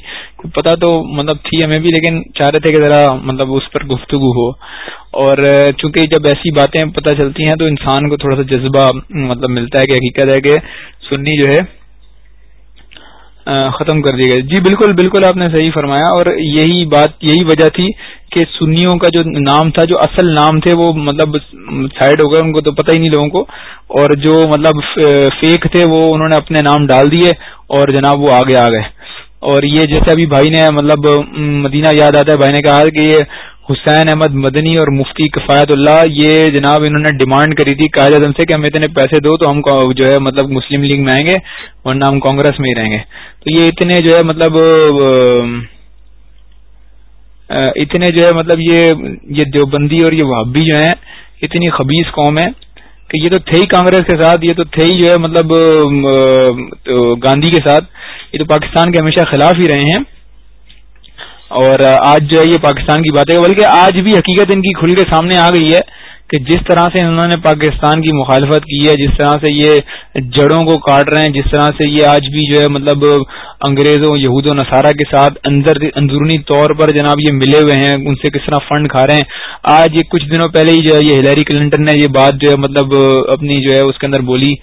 B: پتا تو مطلب تھی ہمیں بھی، لیکن چاہ رہے تھے کہ ذرا مطلب اس پر گفتگو ہو۔ اور چونکہ جب ایسی باتیں پتہ چلتی ہیں تو انسان کو تھوڑا سا جذبہ مطلب ملتا ہے کہ حقیقت ہے کہ سنی جو ہے ختم کر دی گئی۔ جی بالکل بالکل آپ نے صحیح فرمایا اور یہی بات، یہی وجہ تھی کہ سنیوں کا جو نام تھا، جو اصل نام تھے، وہ مطلب سائڈ ہو گئے، ان کو تو پتہ ہی نہیں لوگوں کو۔ اور جو مطلب فیک تھے، وہ انہوں نے اپنے نام ڈال دیے اور جناب وہ آگے آ گئے۔ اور یہ جیسے ابھی بھائی نے مطلب مدینہ یاد آتا ہے، بھائی نے کہا کہ یہ حسین احمد مدنی اور مفتی کفایت اللہ، یہ جناب انہوں نے ڈیمانڈ کری تھی قائد اعظم سے کہ ہم اتنے پیسے دو تو ہم جو ہے مطلب مسلم لیگ میں آئیں گے، ورنہ ہم کانگریس میں ہی رہیں گے۔ تو یہ اتنے جو ہے مطلب اتنے جو ہے مطلب یہ یہ دیوبندی اور یہ وہابی جو ہیں، اتنی خبیص قوم ہے کہ یہ تو تھے ہی کانگریس کے ساتھ، یہ تو تھے ہی جو ہے مطلب گاندھی کے ساتھ۔ یہ تو پاکستان کے ہمیشہ خلاف ہی رہے ہیں۔ اور آج جو ہے، یہ پاکستان کی بات ہے بلکہ آج بھی حقیقت ان کی کھل کے سامنے آ گئی ہے۔ کہ جس طرح سے انہوں نے پاکستان کی مخالفت کی ہے، جس طرح سے یہ جڑوں کو کاٹ رہے ہیں، جس طرح سے یہ آج بھی جو ہے مطلب انگریزوں یہود و نصارہ کے ساتھ اندر اندرونی طور پر جناب یہ ملے ہوئے ہیں، ان سے کس طرح فنڈ کھا رہے ہیں۔ آج یہ کچھ دنوں پہلے ہی جو ہے یہ ہلیری کلنٹن نے یہ بات جو ہے مطلب اپنی جو ہے اس کے اندر بولی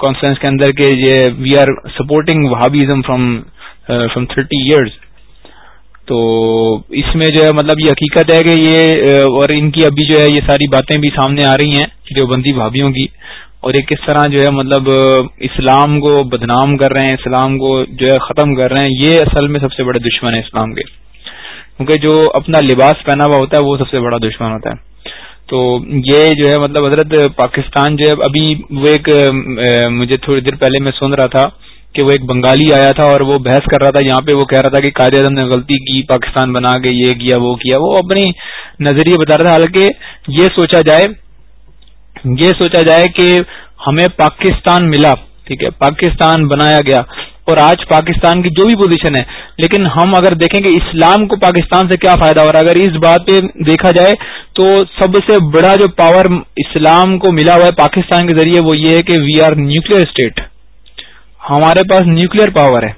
B: کانفرنس کے اندر کہ یہ we are supporting Wahhabism from from thirty years تو اس میں جو ہے مطلب یہ حقیقت ہے کہ یہ اور ان کی ابھی جو ہے یہ ساری باتیں بھی سامنے آ رہی ہیں جو بندی بھابھیوں کی۔ اور یہ کس طرح جو ہے مطلب اسلام کو بدنام کر رہے ہیں، اسلام کو جو ہے ختم کر رہے ہیں، یہ اصل میں سب سے بڑے دشمن ہے اسلام کے۔ کیونکہ جو اپنا لباس پہنا ہوا ہوتا ہے، وہ سب سے بڑا دشمن ہوتا ہے۔ تو یہ جو ہے مطلب حضرت پاکستان جو ہے، ابھی وہ ایک مجھے تھوڑی دیر پہلے میں سن رہا تھا کہ وہ ایک بنگالی آیا تھا اور وہ بحث کر رہا تھا، یہاں پہ وہ کہہ رہا تھا کہ قائد اعظم نے غلطی کی، پاکستان بنا کے یہ کیا، وہ کیا۔ وہ اپنی نظریے بتا رہا تھا۔ حالانکہ یہ سوچا جائے، یہ سوچا جائے کہ ہمیں پاکستان ملا، ٹھیک ہے، پاکستان بنایا گیا۔ اور آج پاکستان کی جو بھی پوزیشن ہے، لیکن ہم اگر دیکھیں کہ اسلام کو پاکستان سے کیا فائدہ ہو رہا ہے، اگر اس بات پہ دیکھا جائے تو سب سے بڑا جو پاور اسلام کو ملا ہوا ہے پاکستان کے ذریعے، وہ یہ ہے کہ وی آر نیوکل اسٹیٹ ہمارے پاس نیوکلیر پاور ہے۔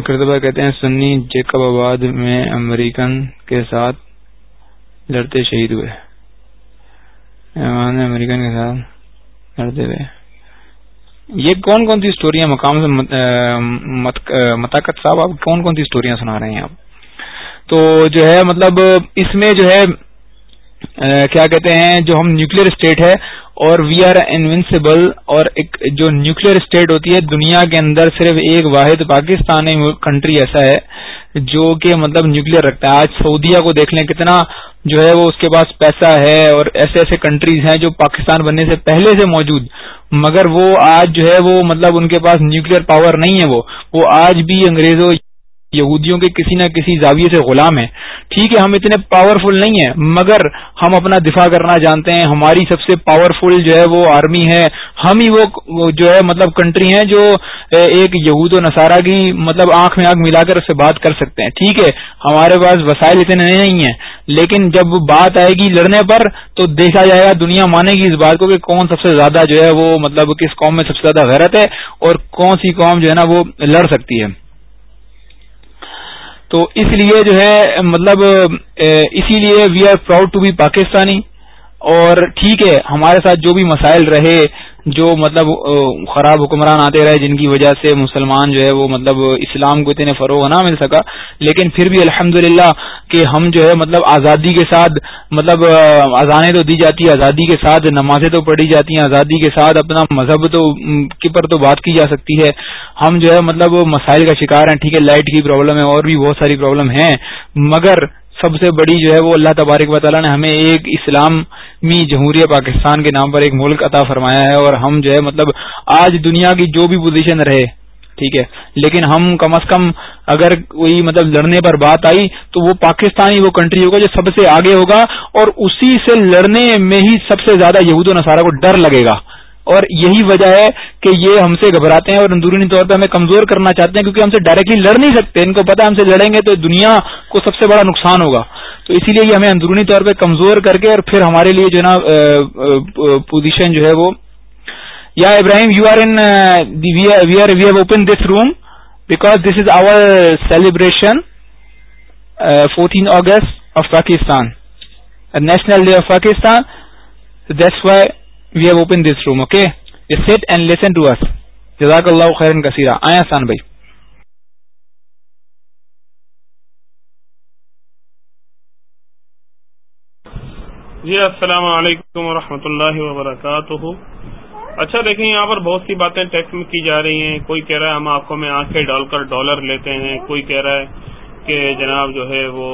B: کرتبہ کہتے ہیں، سنی جیکب آباد میں امریکن کے ساتھ لڑتے شہید ہوئے۔ امریکن کے ساتھ لڑتے ہوئے۔ یہ کون کون سی اسٹوریاں مقام سے متاقت صاحب، آپ کون کون سی اسٹوریاں سنا رہے ہیں آپ؟ تو جو ہے مطلب اس میں جو ہے کیا کہتے ہیں، جو ہم نیوکلیر اسٹیٹ ہے اور وی آر انوینسیبل اور ایک جو نیوکلیر اسٹیٹ ہوتی ہے، دنیا کے اندر صرف ایک واحد پاکستانی کنٹری ایسا ہے جو کہ مطلب نیوکلیر رکھتا ہے۔ آج سعودیہ کو دیکھ لیں کتنا جو ہے وہ اس کے پاس پیسہ ہے اور ایسے ایسے کنٹریز ہیں جو پاکستان بننے سے پہلے سے موجود۔ مگر وہ آج جو ہے وہ مطلب ان کے پاس نیوکلیر پاور نہیں ہے وہ۔ وہ آج بھی انگریزوں یہودیوں کے کسی نہ کسی زاویے سے غلام ہیں۔ ٹھیک ہے، ہم اتنے پاورفل نہیں ہیں، مگر ہم اپنا دفاع کرنا جانتے ہیں۔ ہماری سب سے پاورفل جو ہے وہ آرمی ہے۔ ہم ہی وہ جو ہے مطلب کنٹری ہیں جو ایک یہود و نصارہ کی مطلب آنکھ میں آنکھ ملا کر اس سے بات کر سکتے ہیں۔ ٹھیک ہے، ہمارے پاس وسائل اتنے نہیں ہیں، لیکن جب بات آئے گی لڑنے پر تو دیکھا جائے گا، دنیا مانے گی اس بات کو کہ کون سب سے زیادہ جو ہے وہ مطلب کس قوم میں سب سے زیادہ غیرت ہے اور کون سی قوم جو ہے نا وہ لڑ سکتی ہے۔ تو اس لیے جو ہے مطلب اسی لیے we are proud to be Pakistani. اور ٹھیک ہے، ہمارے ساتھ جو بھی مسائل رہے، جو مطلب خراب حکمران آتے رہے، جن کی وجہ سے مسلمان جو ہے وہ مطلب اسلام کو اتنے فروغ نہ مل سکا، لیکن پھر بھی الحمد کہ ہم جو ہے مطلب آزادی کے ساتھ مطلب اذانیں تو دی جاتی ہے آزادی کے ساتھ نمازیں تو پڑھی جاتی ہیں، آزادی کے ساتھ اپنا مذہب تو کے پر تو بات کی جا سکتی ہے۔ ہم جو ہے مطلب مسائل کا شکار ہیں، ٹھیک ہے، لائٹ کی پرابلم ہے، اور بھی بہت ساری پرابلم ہیں، مگر سب سے بڑی جو ہے وہ اللہ تبارک و تعالیٰ نے ہمیں ایک اسلامی جمہوریہ پاکستان کے نام پر ایک ملک عطا فرمایا ہے اور ہم جو ہے مطلب آج دنیا کی جو بھی پوزیشن رہے، ٹھیک ہے؟ لیکن ہم کم از کم اگر کوئی مطلب لڑنے پر بات آئی تو وہ پاکستانی وہ کنٹری ہوگا جو سب سے آگے ہوگا اور اسی سے لڑنے میں ہی سب سے زیادہ یہود و نصارہ کو ڈر لگے گا۔ اور یہی وجہ ہے کہ یہ ہم سے گھبراتے ہیں اور اندرونی طور پہ ہمیں کمزور کرنا چاہتے ہیں کیونکہ ہم سے ڈائریکٹلی لڑ نہیں سکتے۔ ان کو پتا ہم سے لڑیں گے تو دنیا کو سب سے بڑا نقصان ہوگا۔ تو اسی لیے یہ ہمیں اندرونی طور پہ کمزور کر کے اور پھر ہمارے لیے جو ہے نا پوزیشن جو ہے وہ۔ یا Ibrahim you are in we are we have open this room because this is our celebration fourteen August of Pakistan national day of Pakistan that's why we have open this room okay sit and listen to us جزاک اللہ خیرن کثیرہ آئے آسان بھائی
C: جی السلام علیکم ورحمۃ اللہ وبرکاتہ۔ اچھا دیکھیں، یہاں پر بہت سی باتیں ٹیکس میں کی جا رہی ہیں۔ کوئی کہہ رہا ہے ہم آنکھوں میں آنکھیں ڈال کر ڈالر لیتے ہیں۔ کوئی کہہ رہا ہے کہ جناب جو ہے وہ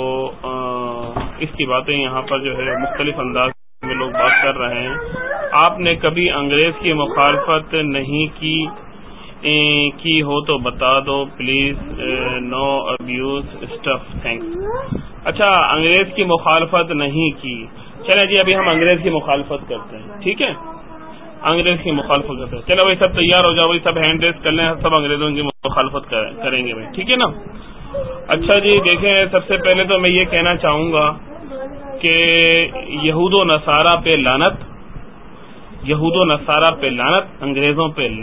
C: اس کی باتیں یہاں پر جو ہے مختلف انداز میں لوگ بات کر رہے ہیں۔ آپ نے کبھی انگریز کی مخالفت نہیں کی؟ کی ہو تو بتا دو، please no abuse stuff, thanks. اچھا انگریز کی مخالفت نہیں کی۔ چلے جی ابھی ہم انگریز کی مخالفت کرتے ہیں۔ ٹھیک ہے؟ انگریز کی مخالفت کرتے ہیں۔ چلو بھائی سب تیار ہو جاؤ بھائی سب ہینڈ ریس کر لیں، سب انگریزوں کی مخالفت کریں گے۔ بھائی ٹھیک ہے نا؟ اچھا جی دیکھیں، سب سے پہلے تو میں یہ کہنا چاہوں گا کہ یہود و نصارہ پہ لانت یہود و نصارہ پہ لانت انگریزوں پہ لانت